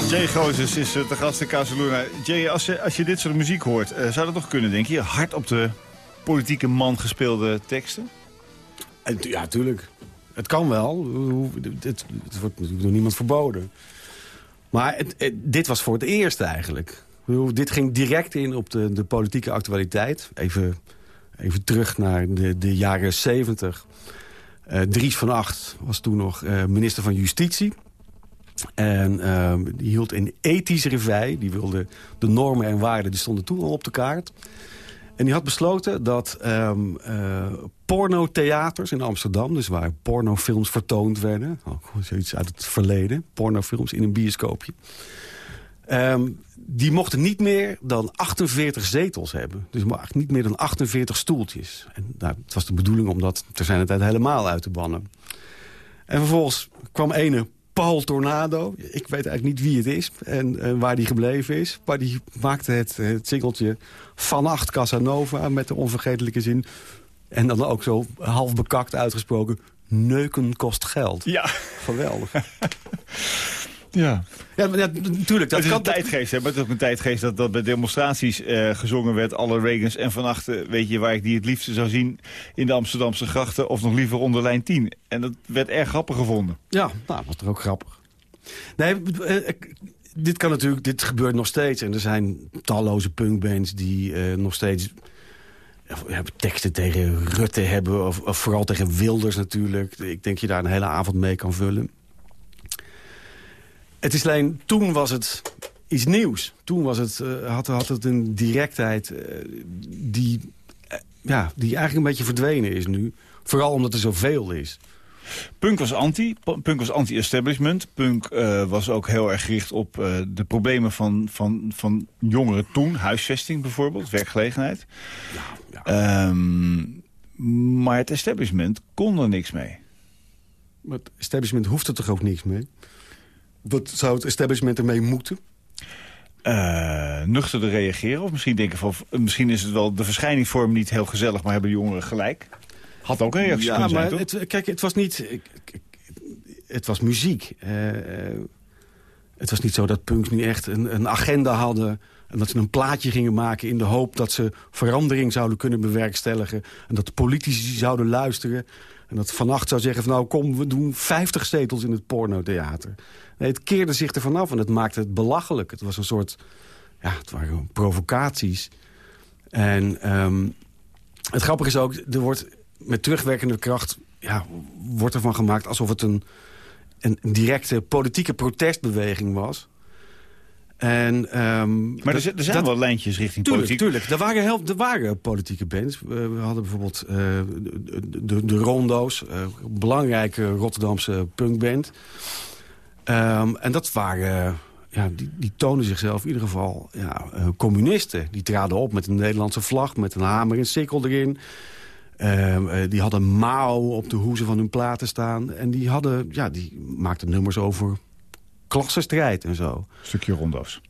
Jay Gozes is eh, te gast in Casaluna. Jay, als je, als je dit soort muziek hoort, eh, zou dat toch kunnen, denk je? Hard op de politieke man gespeelde teksten? Ja, tuurlijk. Het kan wel. Het, het wordt natuurlijk door niemand verboden. Maar dit was voor het eerst eigenlijk. Dit ging direct in op de, de politieke actualiteit. Even, even terug naar de, de jaren 70. Eh, Dries van Acht was toen nog eh, minister van Justitie. En ehm, die hield een ethische revij. Die wilde de normen en waarden, die stonden toen al op de kaart. En die had besloten dat ehm eh, pornotheaters in Amsterdam... dus waar pornofilms vertoond werden... Gewoon zoiets uit het verleden, pornofilms in een bioscoopje... ehm, die mochten niet meer dan 48 zetels hebben. Dus maar niet meer dan 48 stoeltjes. En nou, het was de bedoeling om dat ter zijn tijd helemaal uit te bannen. En vervolgens kwam ene Paul Tornado. Ik weet eigenlijk niet wie het is en, en waar die gebleven is. Maar die maakte het, het singeltje Vannacht Casanova met de onvergetelijke zin. En dan ook zo half bekakt uitgesproken... Neuken kost geld. Ja. Geweldig. Ja. Ja, maar ja, natuurlijk. Dat het is kan, een tijdgeest, hè? maar het is ook een tijdgeest dat, dat bij demonstraties eh, gezongen werd. Alle Reagans en vannacht, weet je waar ik die het liefste zou zien... in de Amsterdamse grachten of nog liever onder lijn 10. En dat werd erg grappig gevonden. Ja, nou, was toch ook grappig. Nee, eh, ik- dit kan natuurlijk, dit gebeurt nog steeds. En er zijn talloze punkbands die eh, nog steeds teksten tegen Rutte hebben. Of, of vooral tegen Wilders natuurlijk. Ik denk je daar een hele avond mee kan vullen. Het is alleen, toen was het iets nieuws. Toen was het, eh, had, had het een directheid eh, die, eh, ja, die eigenlijk een beetje verdwenen is nu. Vooral omdat er zoveel is. Punk was anti, punk was anti-establishment. Punk was ook heel erg gericht op de problemen van, van, van jongeren toen. Huisvesting bijvoorbeeld, werkgelegenheid. ja. Ehm, maar het establishment kon er niks mee. Maar het establishment hoeft er toch ook niks mee? Wat zou het establishment ermee moeten? eh nuchterder reageren. Of misschien denken van, misschien is het wel de verschijningsvorm niet heel gezellig, maar hebben jongeren gelijk. Had ook een reactie Ja, zijn, maar toch? het, kijk, het was niet... Het was muziek. Eh, eh, het was niet zo dat punks nu echt een, een agenda hadden... en dat ze een plaatje gingen maken in de hoop dat ze verandering zouden kunnen bewerkstelligen... en dat de politici zouden luisteren... en dat vannacht zou zeggen van nou kom, we doen 50 zetels in het pornotheater. Nee, het keerde zich er vanaf en het maakte het belachelijk. Het was een soort... Ja, het waren provocaties. En ehm, het grappige is ook, er wordt met terugwerkende kracht... Ja, wordt ervan gemaakt alsof het een, een directe politieke protestbeweging was. En, ehm, Maar er, er zijn dat- wel lijntjes richting Tuurlijk, politiek. tuurlijk. Er waren, heel, er waren politieke bands. We, hadden bijvoorbeeld eh, de, de, de Rondo's, eh, een belangrijke Rotterdamse punkband. Ehm, en dat waren, ja, die, die toonden zichzelf in ieder geval ja, eh, communisten. Die traden op met een Nederlandse vlag, met een hamer en sikkel erin. Ehm, eh, die hadden Mao op de hoezen van hun platen staan. En die, hadden, ja, die maakten nummers over klassenstrijd en zo. Stukje rondo's.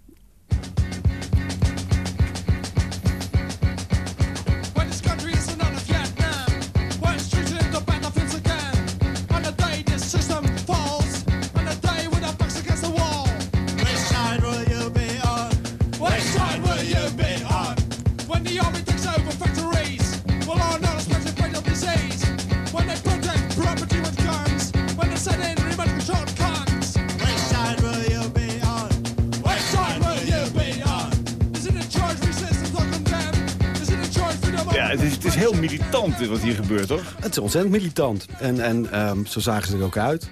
Is, is militant dit wat hier gebeurt, toch? Het is ontzettend militant. En, en ehm, zo zagen ze er ook uit.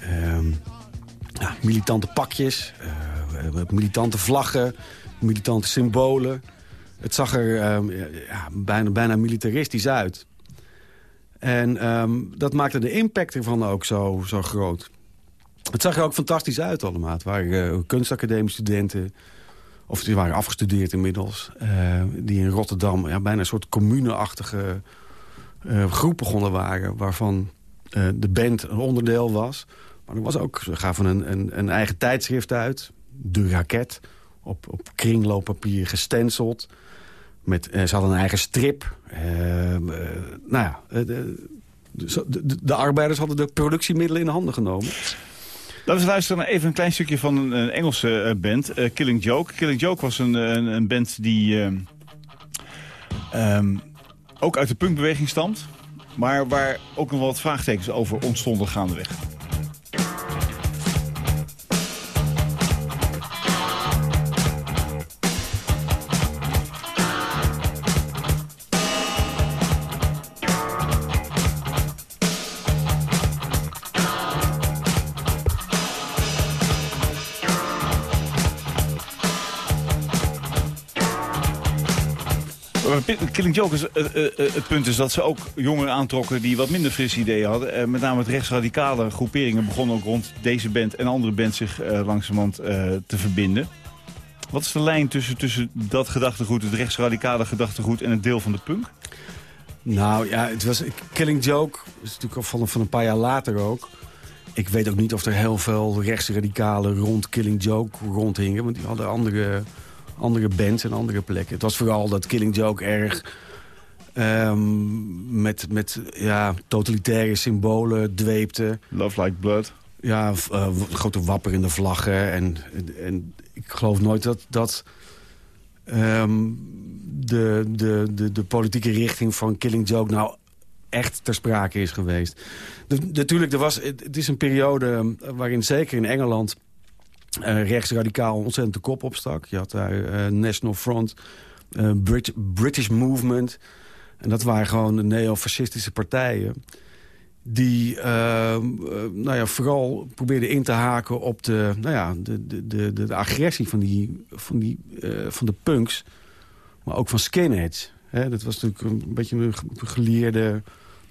Ehm, ja, militante pakjes, eh, militante vlaggen, militante symbolen. Het zag er ehm, ja, bijna, bijna militaristisch uit. En dat maakte de impact ervan ook zo, zo groot. Het zag er ook fantastisch uit allemaal. Het waren uh, kunstacademiestudenten, of die waren afgestudeerd inmiddels... eh, die in Rotterdam ja, bijna een soort communeachtige eh, groep begonnen waren... waarvan eh, de band een onderdeel was. Maar er was ook, ze gaven een, een, een eigen tijdschrift uit, De Raket... op, op kringlooppapier gestenceld... Met, ze hadden een eigen strip. Eh, nou ja, de, de, de, de arbeiders hadden de productiemiddelen in handen genomen. Laten we luisteren naar even een klein stukje van een, Engelse eh, band, eh, Killing Joke. Killing Joke was een, een, een band die ehm, ook uit de punkbeweging stamt. Maar waar ook nog wat vraagtekens over ontstonden gaandeweg. Killing Joke, is, eh, eh, eh, het punt is dat ze ook jongeren aantrokken die wat minder frisse ideeën hadden. Met name het rechtsradicale groeperingen begonnen ook rond deze band en andere bands zich langzamerhand te verbinden. Wat is de lijn tussen, tussen dat gedachtegoed, het rechtsradicale gedachtegoed en het deel van de punk? Nou ja, het was Killing Joke. Is natuurlijk al van, van een paar jaar later ook. Ik weet ook niet of er heel veel rechtsradicalen rond Killing Joke rondhingen. Want die hadden andere, andere bands en andere plekken. Het was vooral dat Killing Joke erg ehm, met, met ja, totalitaire symbolen dweepte. Love Like Blood. Ja, eh, w- grote wapperende vlaggen. En, en ik geloof nooit dat, dat ehm, de, de, de, de politieke richting van Killing Joke nou echt ter sprake is geweest. De- natuurlijk, er was, het het is een periode waarin zeker in Engeland... eh, rechtsradicaal ontzettend de kop opstak. Je had daar eh, National Front, eh, Brit- British Movement... En dat waren gewoon de neofascistische partijen die eh, eh, nou ja, vooral probeerden in te haken op de, nou ja, de, de, de, de, agressie van, die, van, die, van de punks. Maar ook van skinheads. Hè, dat was natuurlijk een beetje een ge- geleerde...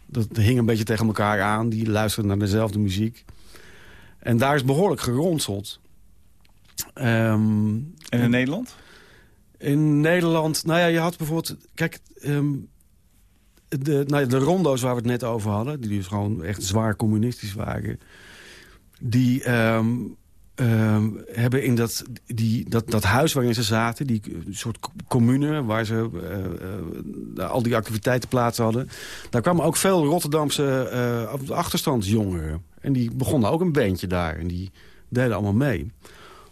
Dat hing een beetje tegen elkaar aan. Die luisterden naar dezelfde muziek. En daar is behoorlijk geronseld. Ehm, En in Nederland? in Nederland, nou ja, je had bijvoorbeeld... Kijk, ehm, de, nou ja, de rondo's waar we het net over hadden... die dus gewoon echt zwaar communistisch waren... die ehm, hebben in dat, die, dat, dat huis waarin ze zaten... die soort commune waar ze eh, eh, al die activiteiten plaats hadden... daar kwamen ook veel Rotterdamse eh, achterstandsjongeren. En die begonnen ook een bandje daar. En die deden allemaal mee.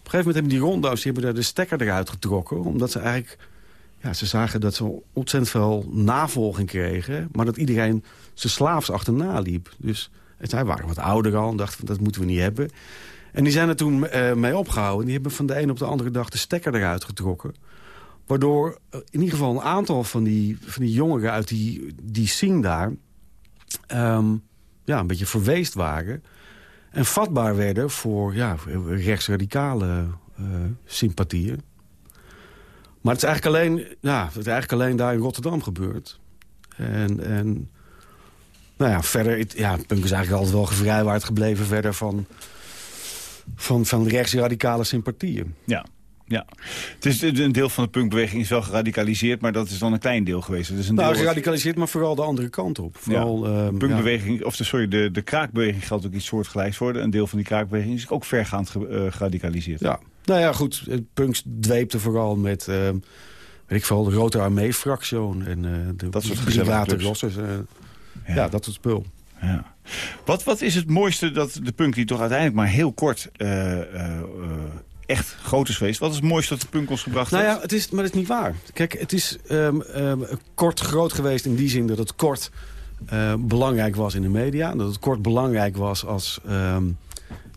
Een gegeven moment hebben die rondo's die hebben daar de stekker eruit getrokken. Omdat ze eigenlijk... Ja, ze zagen dat ze ontzettend veel navolging kregen. Maar dat iedereen ze slaafs achterna liep. Dus zij waren wat ouder al en dachten dat moeten we niet hebben. En die zijn er toen eh, mee opgehouden. Die hebben van de een op de andere dag de stekker eruit getrokken. Waardoor eh, in ieder geval een aantal van die, van die jongeren uit die, die scene daar... ehm, ja, een beetje verweest waren. En vatbaar werden voor ja, rechtsradicale eh, sympathieën. Maar het is eigenlijk alleen, ja, het is eigenlijk alleen daar in Rotterdam gebeurd. En, en nou ja, verder, het- ja, punk is eigenlijk altijd wel gevrijwaard gebleven verder van, van, van rechtsradicale sympathieën. Ja. Ja, het is een deel van de punkbeweging is wel geradicaliseerd, maar dat is dan een klein deel geweest. Het is een Nou, deel geradicaliseerd, maar vooral de andere kant op. Vooral, ehm, ja. punkbeweging, of de, sorry, de, de kraakbeweging geldt ook iets soortgelijks voor. Een deel van die kraakbeweging is ook vergaand ge- eh, geradicaliseerd. Ja, nou ja, goed. Punks dweepte vooral met, ehm, weet ik veel, de Rote Armee-fractie en eh de Dat soort. Rossers. eh, Ja. ja. dat soort spul. Ja. Wat, wat is het mooiste dat de punk die toch uiteindelijk maar heel kort eh, eh, eh, echt geweest. Wat is het mooiste dat de punk ons gebracht Nou heeft? ja, het is, maar dat is niet waar. Kijk, het is ehm, ehm, kort groot geweest in die zin dat het kort eh, belangrijk was in de media. Dat het kort belangrijk was als ehm,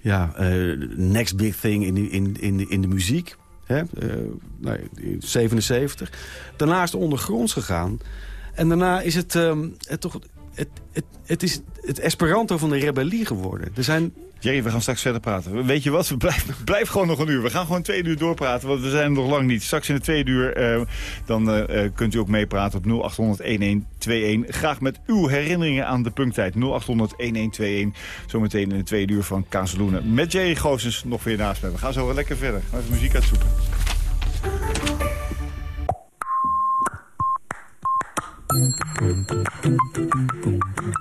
ja, eh, next big thing in, de- in, in, de, in de muziek. Hè? Eh, nou, in 77. Daarna is het ondergronds gegaan. En daarna is het, ehm, het toch... Het, het, is het Esperanto van de rebellie geworden. Er zijn Jerry, we gaan straks verder praten. Weet je wat? We blijven blijf gewoon nog een uur. We gaan gewoon twee uur doorpraten, want we zijn nog lang niet. Straks in de tweede uur eh, dan eh, eh, kunt u ook meepraten op 0800-1121. Graag met uw herinneringen aan de punktijd. 0800-1121. Zometeen in de tweede uur van Kazeloenen. Met Jerry Goossens nog weer naast me. We gaan zo wel lekker verder. Even muziek uitzoeken.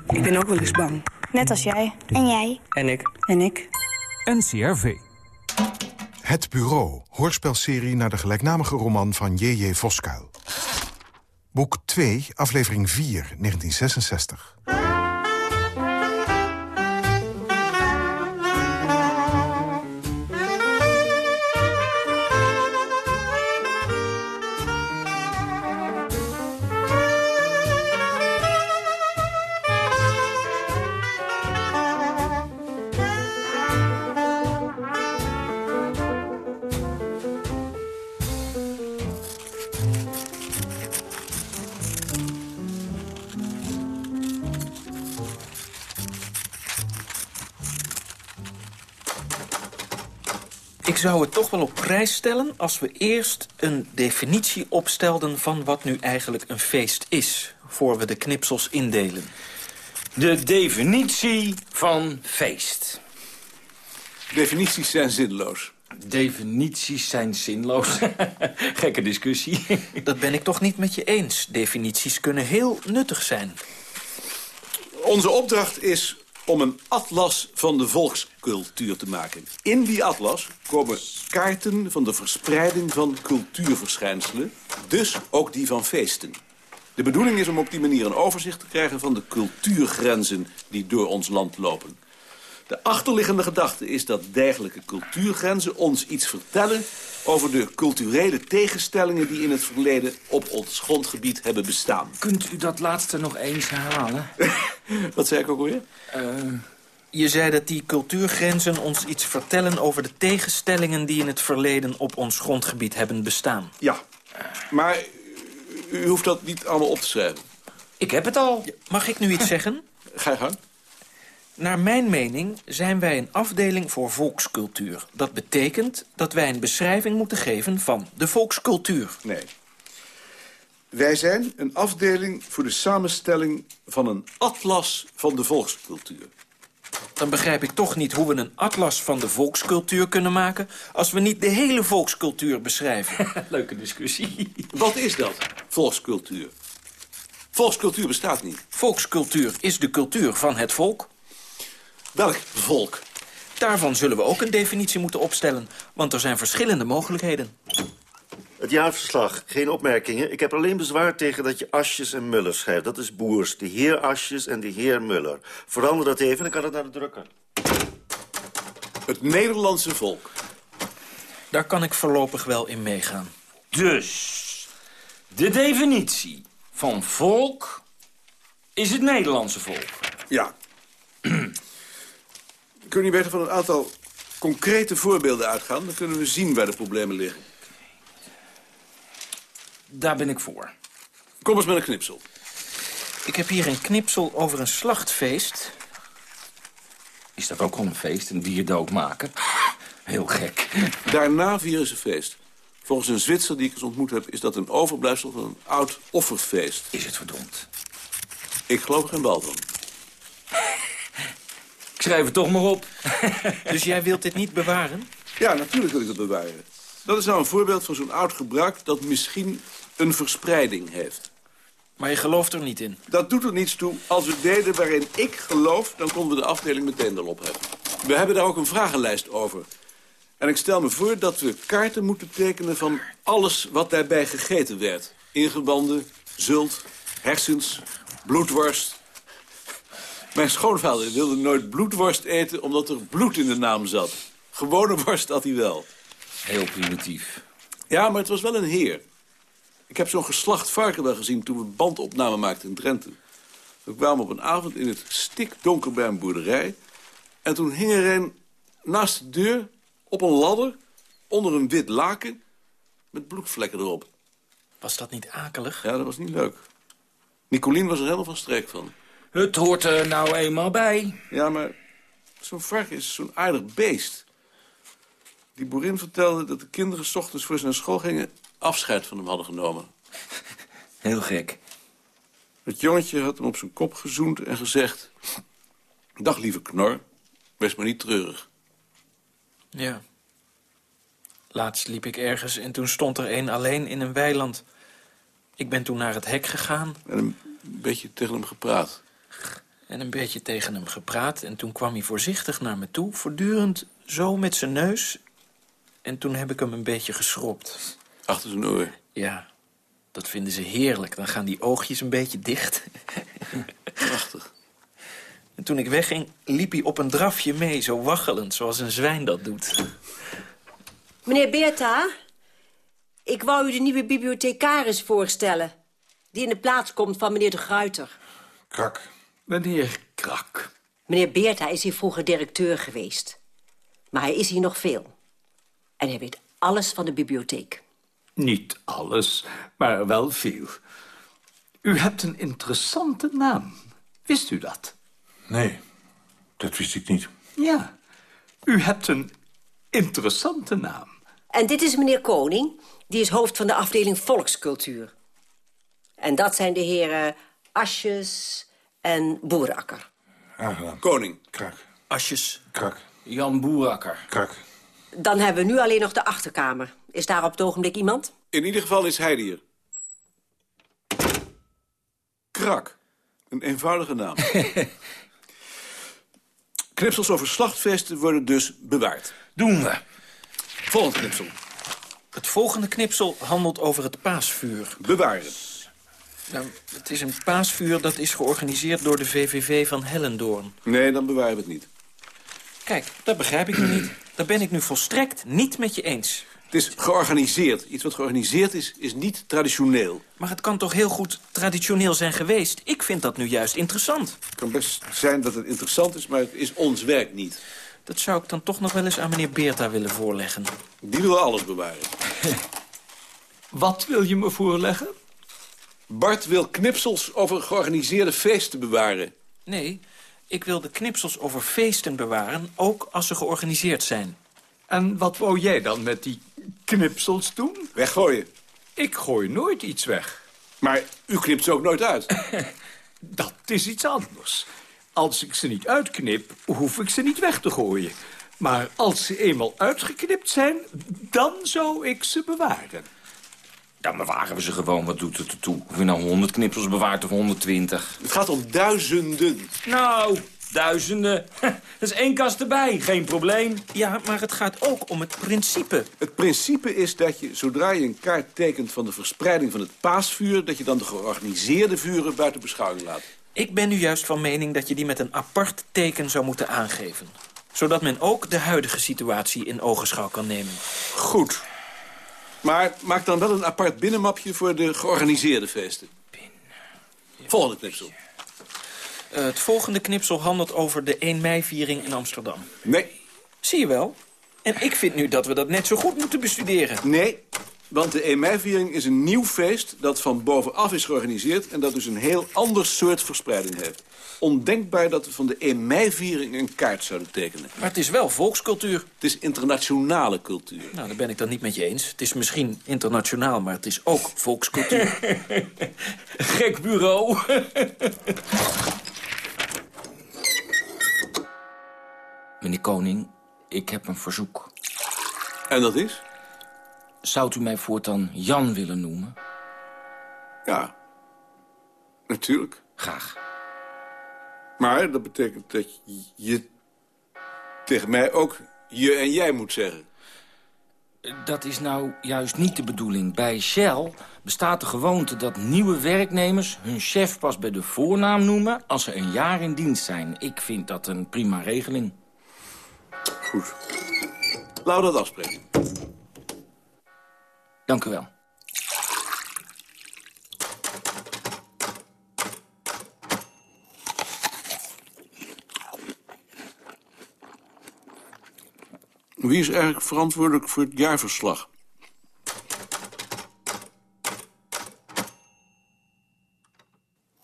Ik ben ook wel eens bang. Net als jij. En jij. En ik. En ik. NCRV. Het Bureau, hoorspelserie naar de gelijknamige roman van J.J. Voskuil. Boek 2, aflevering 4, 1966. Zou het toch wel op prijs stellen als we eerst een definitie opstelden van wat nu eigenlijk een feest is, voor we de knipsels indelen. De definitie van feest. Definities zijn zinloos. Definities zijn zinloos. Gekke discussie. Dat ben ik toch niet met je eens. Definities kunnen heel nuttig zijn. Onze opdracht is om een atlas van de volkscultuur te maken. In die atlas komen kaarten van de verspreiding van cultuurverschijnselen, dus ook die van feesten. De bedoeling is om op die manier een overzicht te krijgen van de cultuurgrenzen die door ons land lopen. De achterliggende gedachte is dat dergelijke cultuurgrenzen ons iets vertellen over de culturele tegenstellingen die in het verleden op ons grondgebied hebben bestaan. Kunt u dat laatste nog eens herhalen? Wat zei ik ook alweer? Je zei dat die cultuurgrenzen ons iets vertellen over de tegenstellingen die in het verleden op ons grondgebied hebben bestaan. Ja, maar u hoeft dat niet allemaal op te schrijven. Ik heb het al. Mag ik nu iets zeggen? Ga je gang. Naar mijn mening zijn wij een afdeling voor volkscultuur. Dat betekent dat wij een beschrijving moeten geven van de volkscultuur. Nee. Wij zijn een afdeling voor de samenstelling van een atlas van de volkscultuur. Dan begrijp ik toch niet hoe we een atlas van de volkscultuur kunnen maken... als we niet de hele volkscultuur beschrijven. Leuke discussie. Wat is dat, volkscultuur? Volkscultuur bestaat niet. Volkscultuur is de cultuur van het volk. Welk volk? Daarvan zullen we ook een definitie moeten opstellen, want er zijn verschillende mogelijkheden. Het jaarverslag, geen opmerkingen. Ik heb alleen bezwaar tegen dat je Asjes en Muller schrijft. Dat is Boers, de heer Asjes en de heer Muller. Verander dat even, dan kan het naar de drukker. Het Nederlandse volk. Daar kan ik voorlopig wel in meegaan. Dus, de definitie van volk is het Nederlandse volk. Ja. Kun je beter van een aantal concrete voorbeelden uitgaan? Dan kunnen we zien waar de problemen liggen. Daar ben ik voor. Kom eens met een knipsel. Ik heb hier een knipsel over een slachtfeest. Is dat ook al een feest, een dierdood maken? Heel gek. Daarna vieren ze feest. Volgens een Zwitser die ik eens ontmoet heb... is dat een overblijfsel van een oud offerfeest. Is het verdomd. Ik geloof geen bal van. Ik schrijf het toch maar op. Dus jij wilt dit niet bewaren? Ja, natuurlijk wil ik dat bewaren. Dat is nou een voorbeeld van zo'n oud gebruik... dat misschien een verspreiding heeft. Maar je gelooft er niet in. Dat doet er niets toe. Als we deden waarin ik geloof, dan konden we de afdeling meteen erop hebben. We hebben daar ook een vragenlijst over. En ik stel me voor dat we kaarten moeten tekenen van alles wat daarbij gegeten werd. Ingewanden, zult, hersens, bloedworst. Mijn schoonvader wilde nooit bloedworst eten omdat er bloed in de naam zat. Gewone worst had hij wel. Heel primitief. Ja, maar het was wel een heer. Ik heb zo'n geslacht varken wel gezien toen we bandopname maakten in Drenthe. We kwamen op een avond in het stikdonker bij een boerderij. En toen hing er een naast de deur op een ladder onder een wit laken met bloedvlekken erop. Was dat niet akelig? Ja, dat was niet leuk. Nicolien was er helemaal van streek van. Het hoort er nou eenmaal bij. Ja, maar zo'n varken is zo'n aardig beest. Die boerin vertelde dat de kinderen 's ochtends voor ze naar school gingen... afscheid van hem hadden genomen. Heel gek. Het jongetje had hem op zijn kop gezoend en gezegd... Dag, lieve knor, wees maar niet treurig. Ja. Laatst liep ik ergens en toen stond er een alleen in een weiland. Ik ben toen naar het hek gegaan En een beetje tegen hem gepraat. En een beetje tegen hem gepraat. En toen kwam hij voorzichtig naar me toe, voortdurend zo met zijn neus. En toen heb ik hem een beetje geschropt. Achter zijn oor. Ja, dat vinden ze heerlijk. Dan gaan die oogjes een beetje dicht. Prachtig. En toen ik wegging, liep hij op een drafje mee, zo waggelend, zoals een zwijn dat doet. Meneer Beerta, ik wou u de nieuwe bibliothecaris voorstellen. Die in de plaats komt van meneer de Gruiter. Krak. Meneer Krak. Meneer Beerta is hier vroeger directeur geweest. Maar hij is hier nog veel. En hij weet alles van de bibliotheek. Niet alles, maar wel veel. U hebt een interessante naam. Wist u dat? Nee, dat wist ik niet. Ja, u hebt een interessante naam. En dit is meneer Koning. Die is hoofd van de afdeling volkscultuur. En dat zijn de heren Asjes en Boerakker. Aangenaam. Koning. Krak. Asjes. Krak. Jan Boerakker. Krak. Dan hebben we nu alleen nog de achterkamer. Is daar op het ogenblik iemand? In ieder geval is hij hier. Krak. Een eenvoudige naam. Knipsels over slachtfeesten worden dus bewaard. Doen we. Volgend knipsel. Het volgende knipsel handelt over het paasvuur. Bewaren. Nou, het is een paasvuur dat is georganiseerd door de VVV van Hellendoorn. Nee, dan bewaren we het niet. Kijk, dat begrijp ik nu niet. Daar ben ik nu volstrekt niet met je eens. Het is georganiseerd. Iets wat georganiseerd is, is niet traditioneel. Maar het kan toch heel goed traditioneel zijn geweest? Ik vind dat nu juist interessant. Het kan best zijn dat het interessant is, maar het is ons werk niet. Dat zou ik dan toch nog wel eens aan meneer Beerta willen voorleggen. Die wil alles bewaren. Wat wil je me voorleggen? Bart wil knipsels over georganiseerde feesten bewaren. Nee, ik wil de knipsels over feesten bewaren, ook als ze georganiseerd zijn. En wat wou jij dan met die knipsels doen? Weggooien. Ik gooi nooit iets weg. Maar u knipt ze ook nooit uit. Dat is iets anders. Als ik ze niet uitknip, hoef ik ze niet weg te gooien. Maar als ze eenmaal uitgeknipt zijn, dan zou ik ze bewaren. Dan bewaren we ze gewoon. Wat doet het ertoe? Of je nou 100 knipsels bewaart of 120. Het gaat om duizenden. Nou, duizenden. Dat is één kast erbij. Geen probleem. Ja, maar het gaat ook om het principe. Het principe is dat je, zodra je een kaart tekent van de verspreiding van het paasvuur... dat je dan de georganiseerde vuren buiten beschouwing laat. Ik ben nu juist van mening dat je die met een apart teken zou moeten aangeven. Zodat men ook de huidige situatie in ogenschouw kan nemen. Goed. Maar maak dan wel een apart binnenmapje voor de georganiseerde feesten. Volgende knipsel. Eh, het volgende knipsel handelt over de 1 mei-viering in Amsterdam. Nee. Zie je wel? En ik vind nu dat we dat net zo goed moeten bestuderen. Nee, want de 1 mei-viering is een nieuw feest dat van bovenaf is georganiseerd... en dat dus een heel ander soort verspreiding heeft. Ondenkbaar dat we van de 1 mei-viering een kaart zouden tekenen. Maar het is wel volkscultuur. Het is internationale cultuur. Nou, daar ben ik dan niet met je eens. Het is misschien internationaal, maar het is ook volkscultuur. Gek bureau. Meneer Koning, ik heb een verzoek. En dat is? Zou u mij voortaan Jan willen noemen? Ja, natuurlijk. Graag. Maar dat betekent dat je tegen mij ook je en jij moet zeggen. Dat is nou juist niet de bedoeling. Bij Shell bestaat de gewoonte dat nieuwe werknemers hun chef pas bij de voornaam noemen als ze een jaar in dienst zijn. Ik vind dat een prima regeling. Goed. Laten we dat afspreken. Dank u wel. Wie is eigenlijk verantwoordelijk voor het jaarverslag?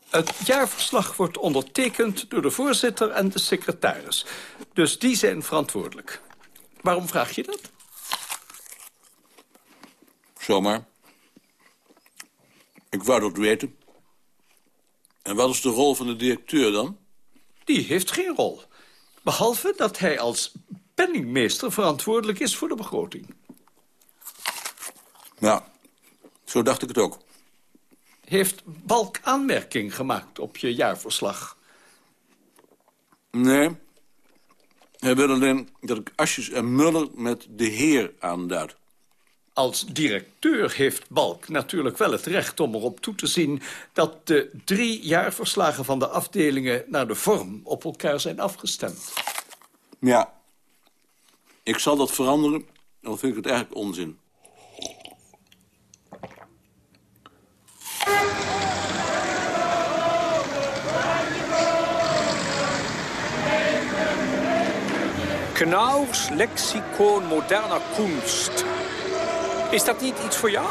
Het jaarverslag wordt ondertekend door de voorzitter en de secretaris. Dus die zijn verantwoordelijk. Waarom vraag je dat? Zomaar. Ik wou dat weten. En wat is de rol van de directeur dan? Die heeft geen rol. Behalve dat hij als penningmeester verantwoordelijk is voor de begroting. Ja, zo dacht ik het ook. Heeft Balk aanmerking gemaakt op je jaarverslag? Nee. Hij wil alleen dat ik Asjes en Muller met de heer aanduid. Als directeur heeft Balk natuurlijk wel het recht om erop toe te zien... dat de drie jaarverslagen van de afdelingen naar de vorm op elkaar zijn afgestemd. Ja. Ik zal dat veranderen, dan vind ik het eigenlijk onzin. Knaus Lexicon Moderner Kunst. Is dat niet iets voor jou?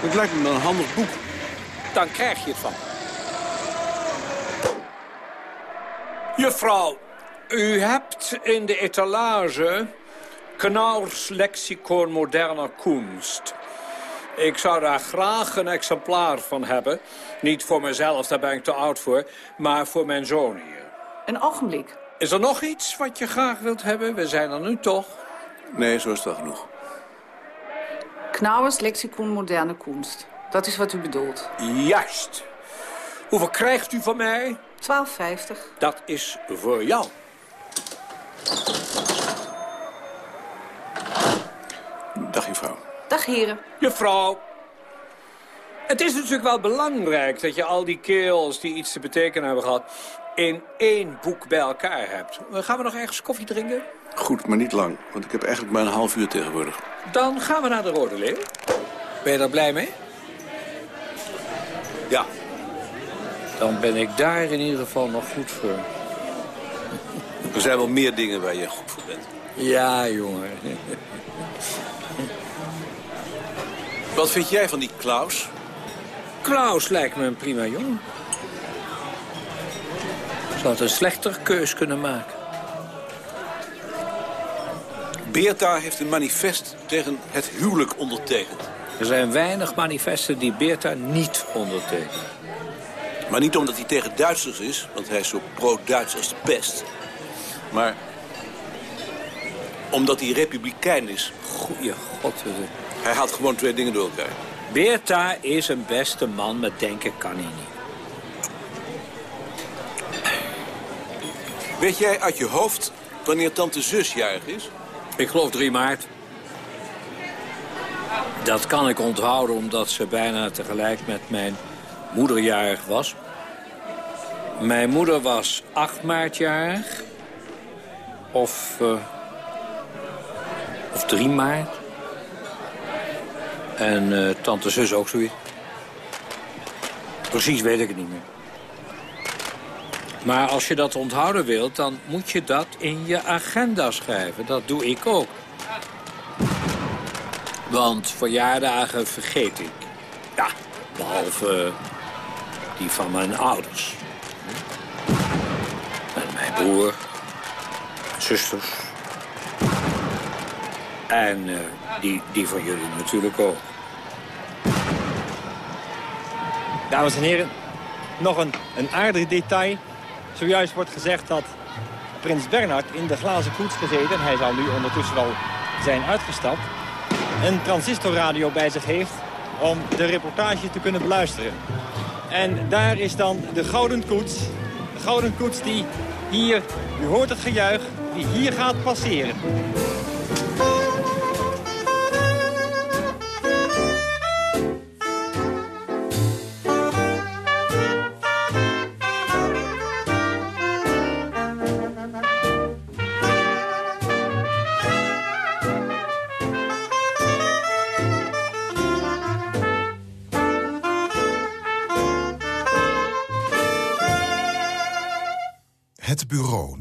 Het lijkt me een handig boek. Dan krijg je het van. Juffrouw, u hebt in de etalage Knaus Lexicon Moderner Kunst. Ik zou daar graag een exemplaar van hebben. Niet voor mezelf, daar ben ik te oud voor, maar voor mijn zoon hier. Een ogenblik. Is er nog iets wat je graag wilt hebben? We zijn er nu toch? Nee, zo is het wel genoeg. Knauwers Lexicon Moderne Kunst. Dat is wat u bedoelt. Juist. Hoeveel krijgt u van mij? 12,50. Dat is voor jou. Dag, juffrouw. Dag heren. Juffrouw. Het is natuurlijk wel belangrijk dat je al die kerels die iets te betekenen hebben gehad... in één boek bij elkaar hebt. Gaan we nog ergens koffie drinken? Goed, maar niet lang, want ik heb eigenlijk maar een half uur tegenwoordig. Dan gaan we naar de Rode Leeuw. Ben je daar blij mee? Ja. Dan ben ik daar in ieder geval nog goed voor. Er zijn wel meer dingen waar je goed voor bent. Ja, jongen. Wat vind jij van die Klaus? Klaus lijkt me een prima jongen. Zou het een slechter keus kunnen maken. Beerta heeft een manifest tegen het huwelijk ondertekend. Er zijn weinig manifesten die Beerta niet ondertekent. Maar niet omdat hij tegen Duitsers is, want hij is zo pro-Duits als de pest. Maar omdat hij republikein is. Goeie god. Hij haalt gewoon twee dingen door elkaar. Beerta is een beste man, maar denken kan hij niet. Weet jij uit je hoofd wanneer tante zus jarig is? Ik geloof 3 maart. Dat kan ik onthouden omdat ze bijna tegelijk met mijn moeder jarig was. Mijn moeder was 8 maart jarig. Of, uh, of 3 maart. En uh, tante zus ook zoiets. Precies weet ik het niet meer. Maar als je dat onthouden wilt, dan moet je dat in je agenda schrijven. Dat doe ik ook. Want verjaardagen vergeet ik. Ja, behalve die van mijn ouders. En mijn broer, zusters. En uh, die, die van jullie natuurlijk ook. Dames en heren, nog een, een aardig detail. Zojuist wordt gezegd dat prins Bernhard in de glazen koets gezeten... hij zal nu ondertussen wel zijn uitgestapt... een transistorradio bij zich heeft om de reportage te kunnen beluisteren. En daar is dan de Gouden Koets. De Gouden Koets die hier, u hoort het gejuich, die hier gaat passeren.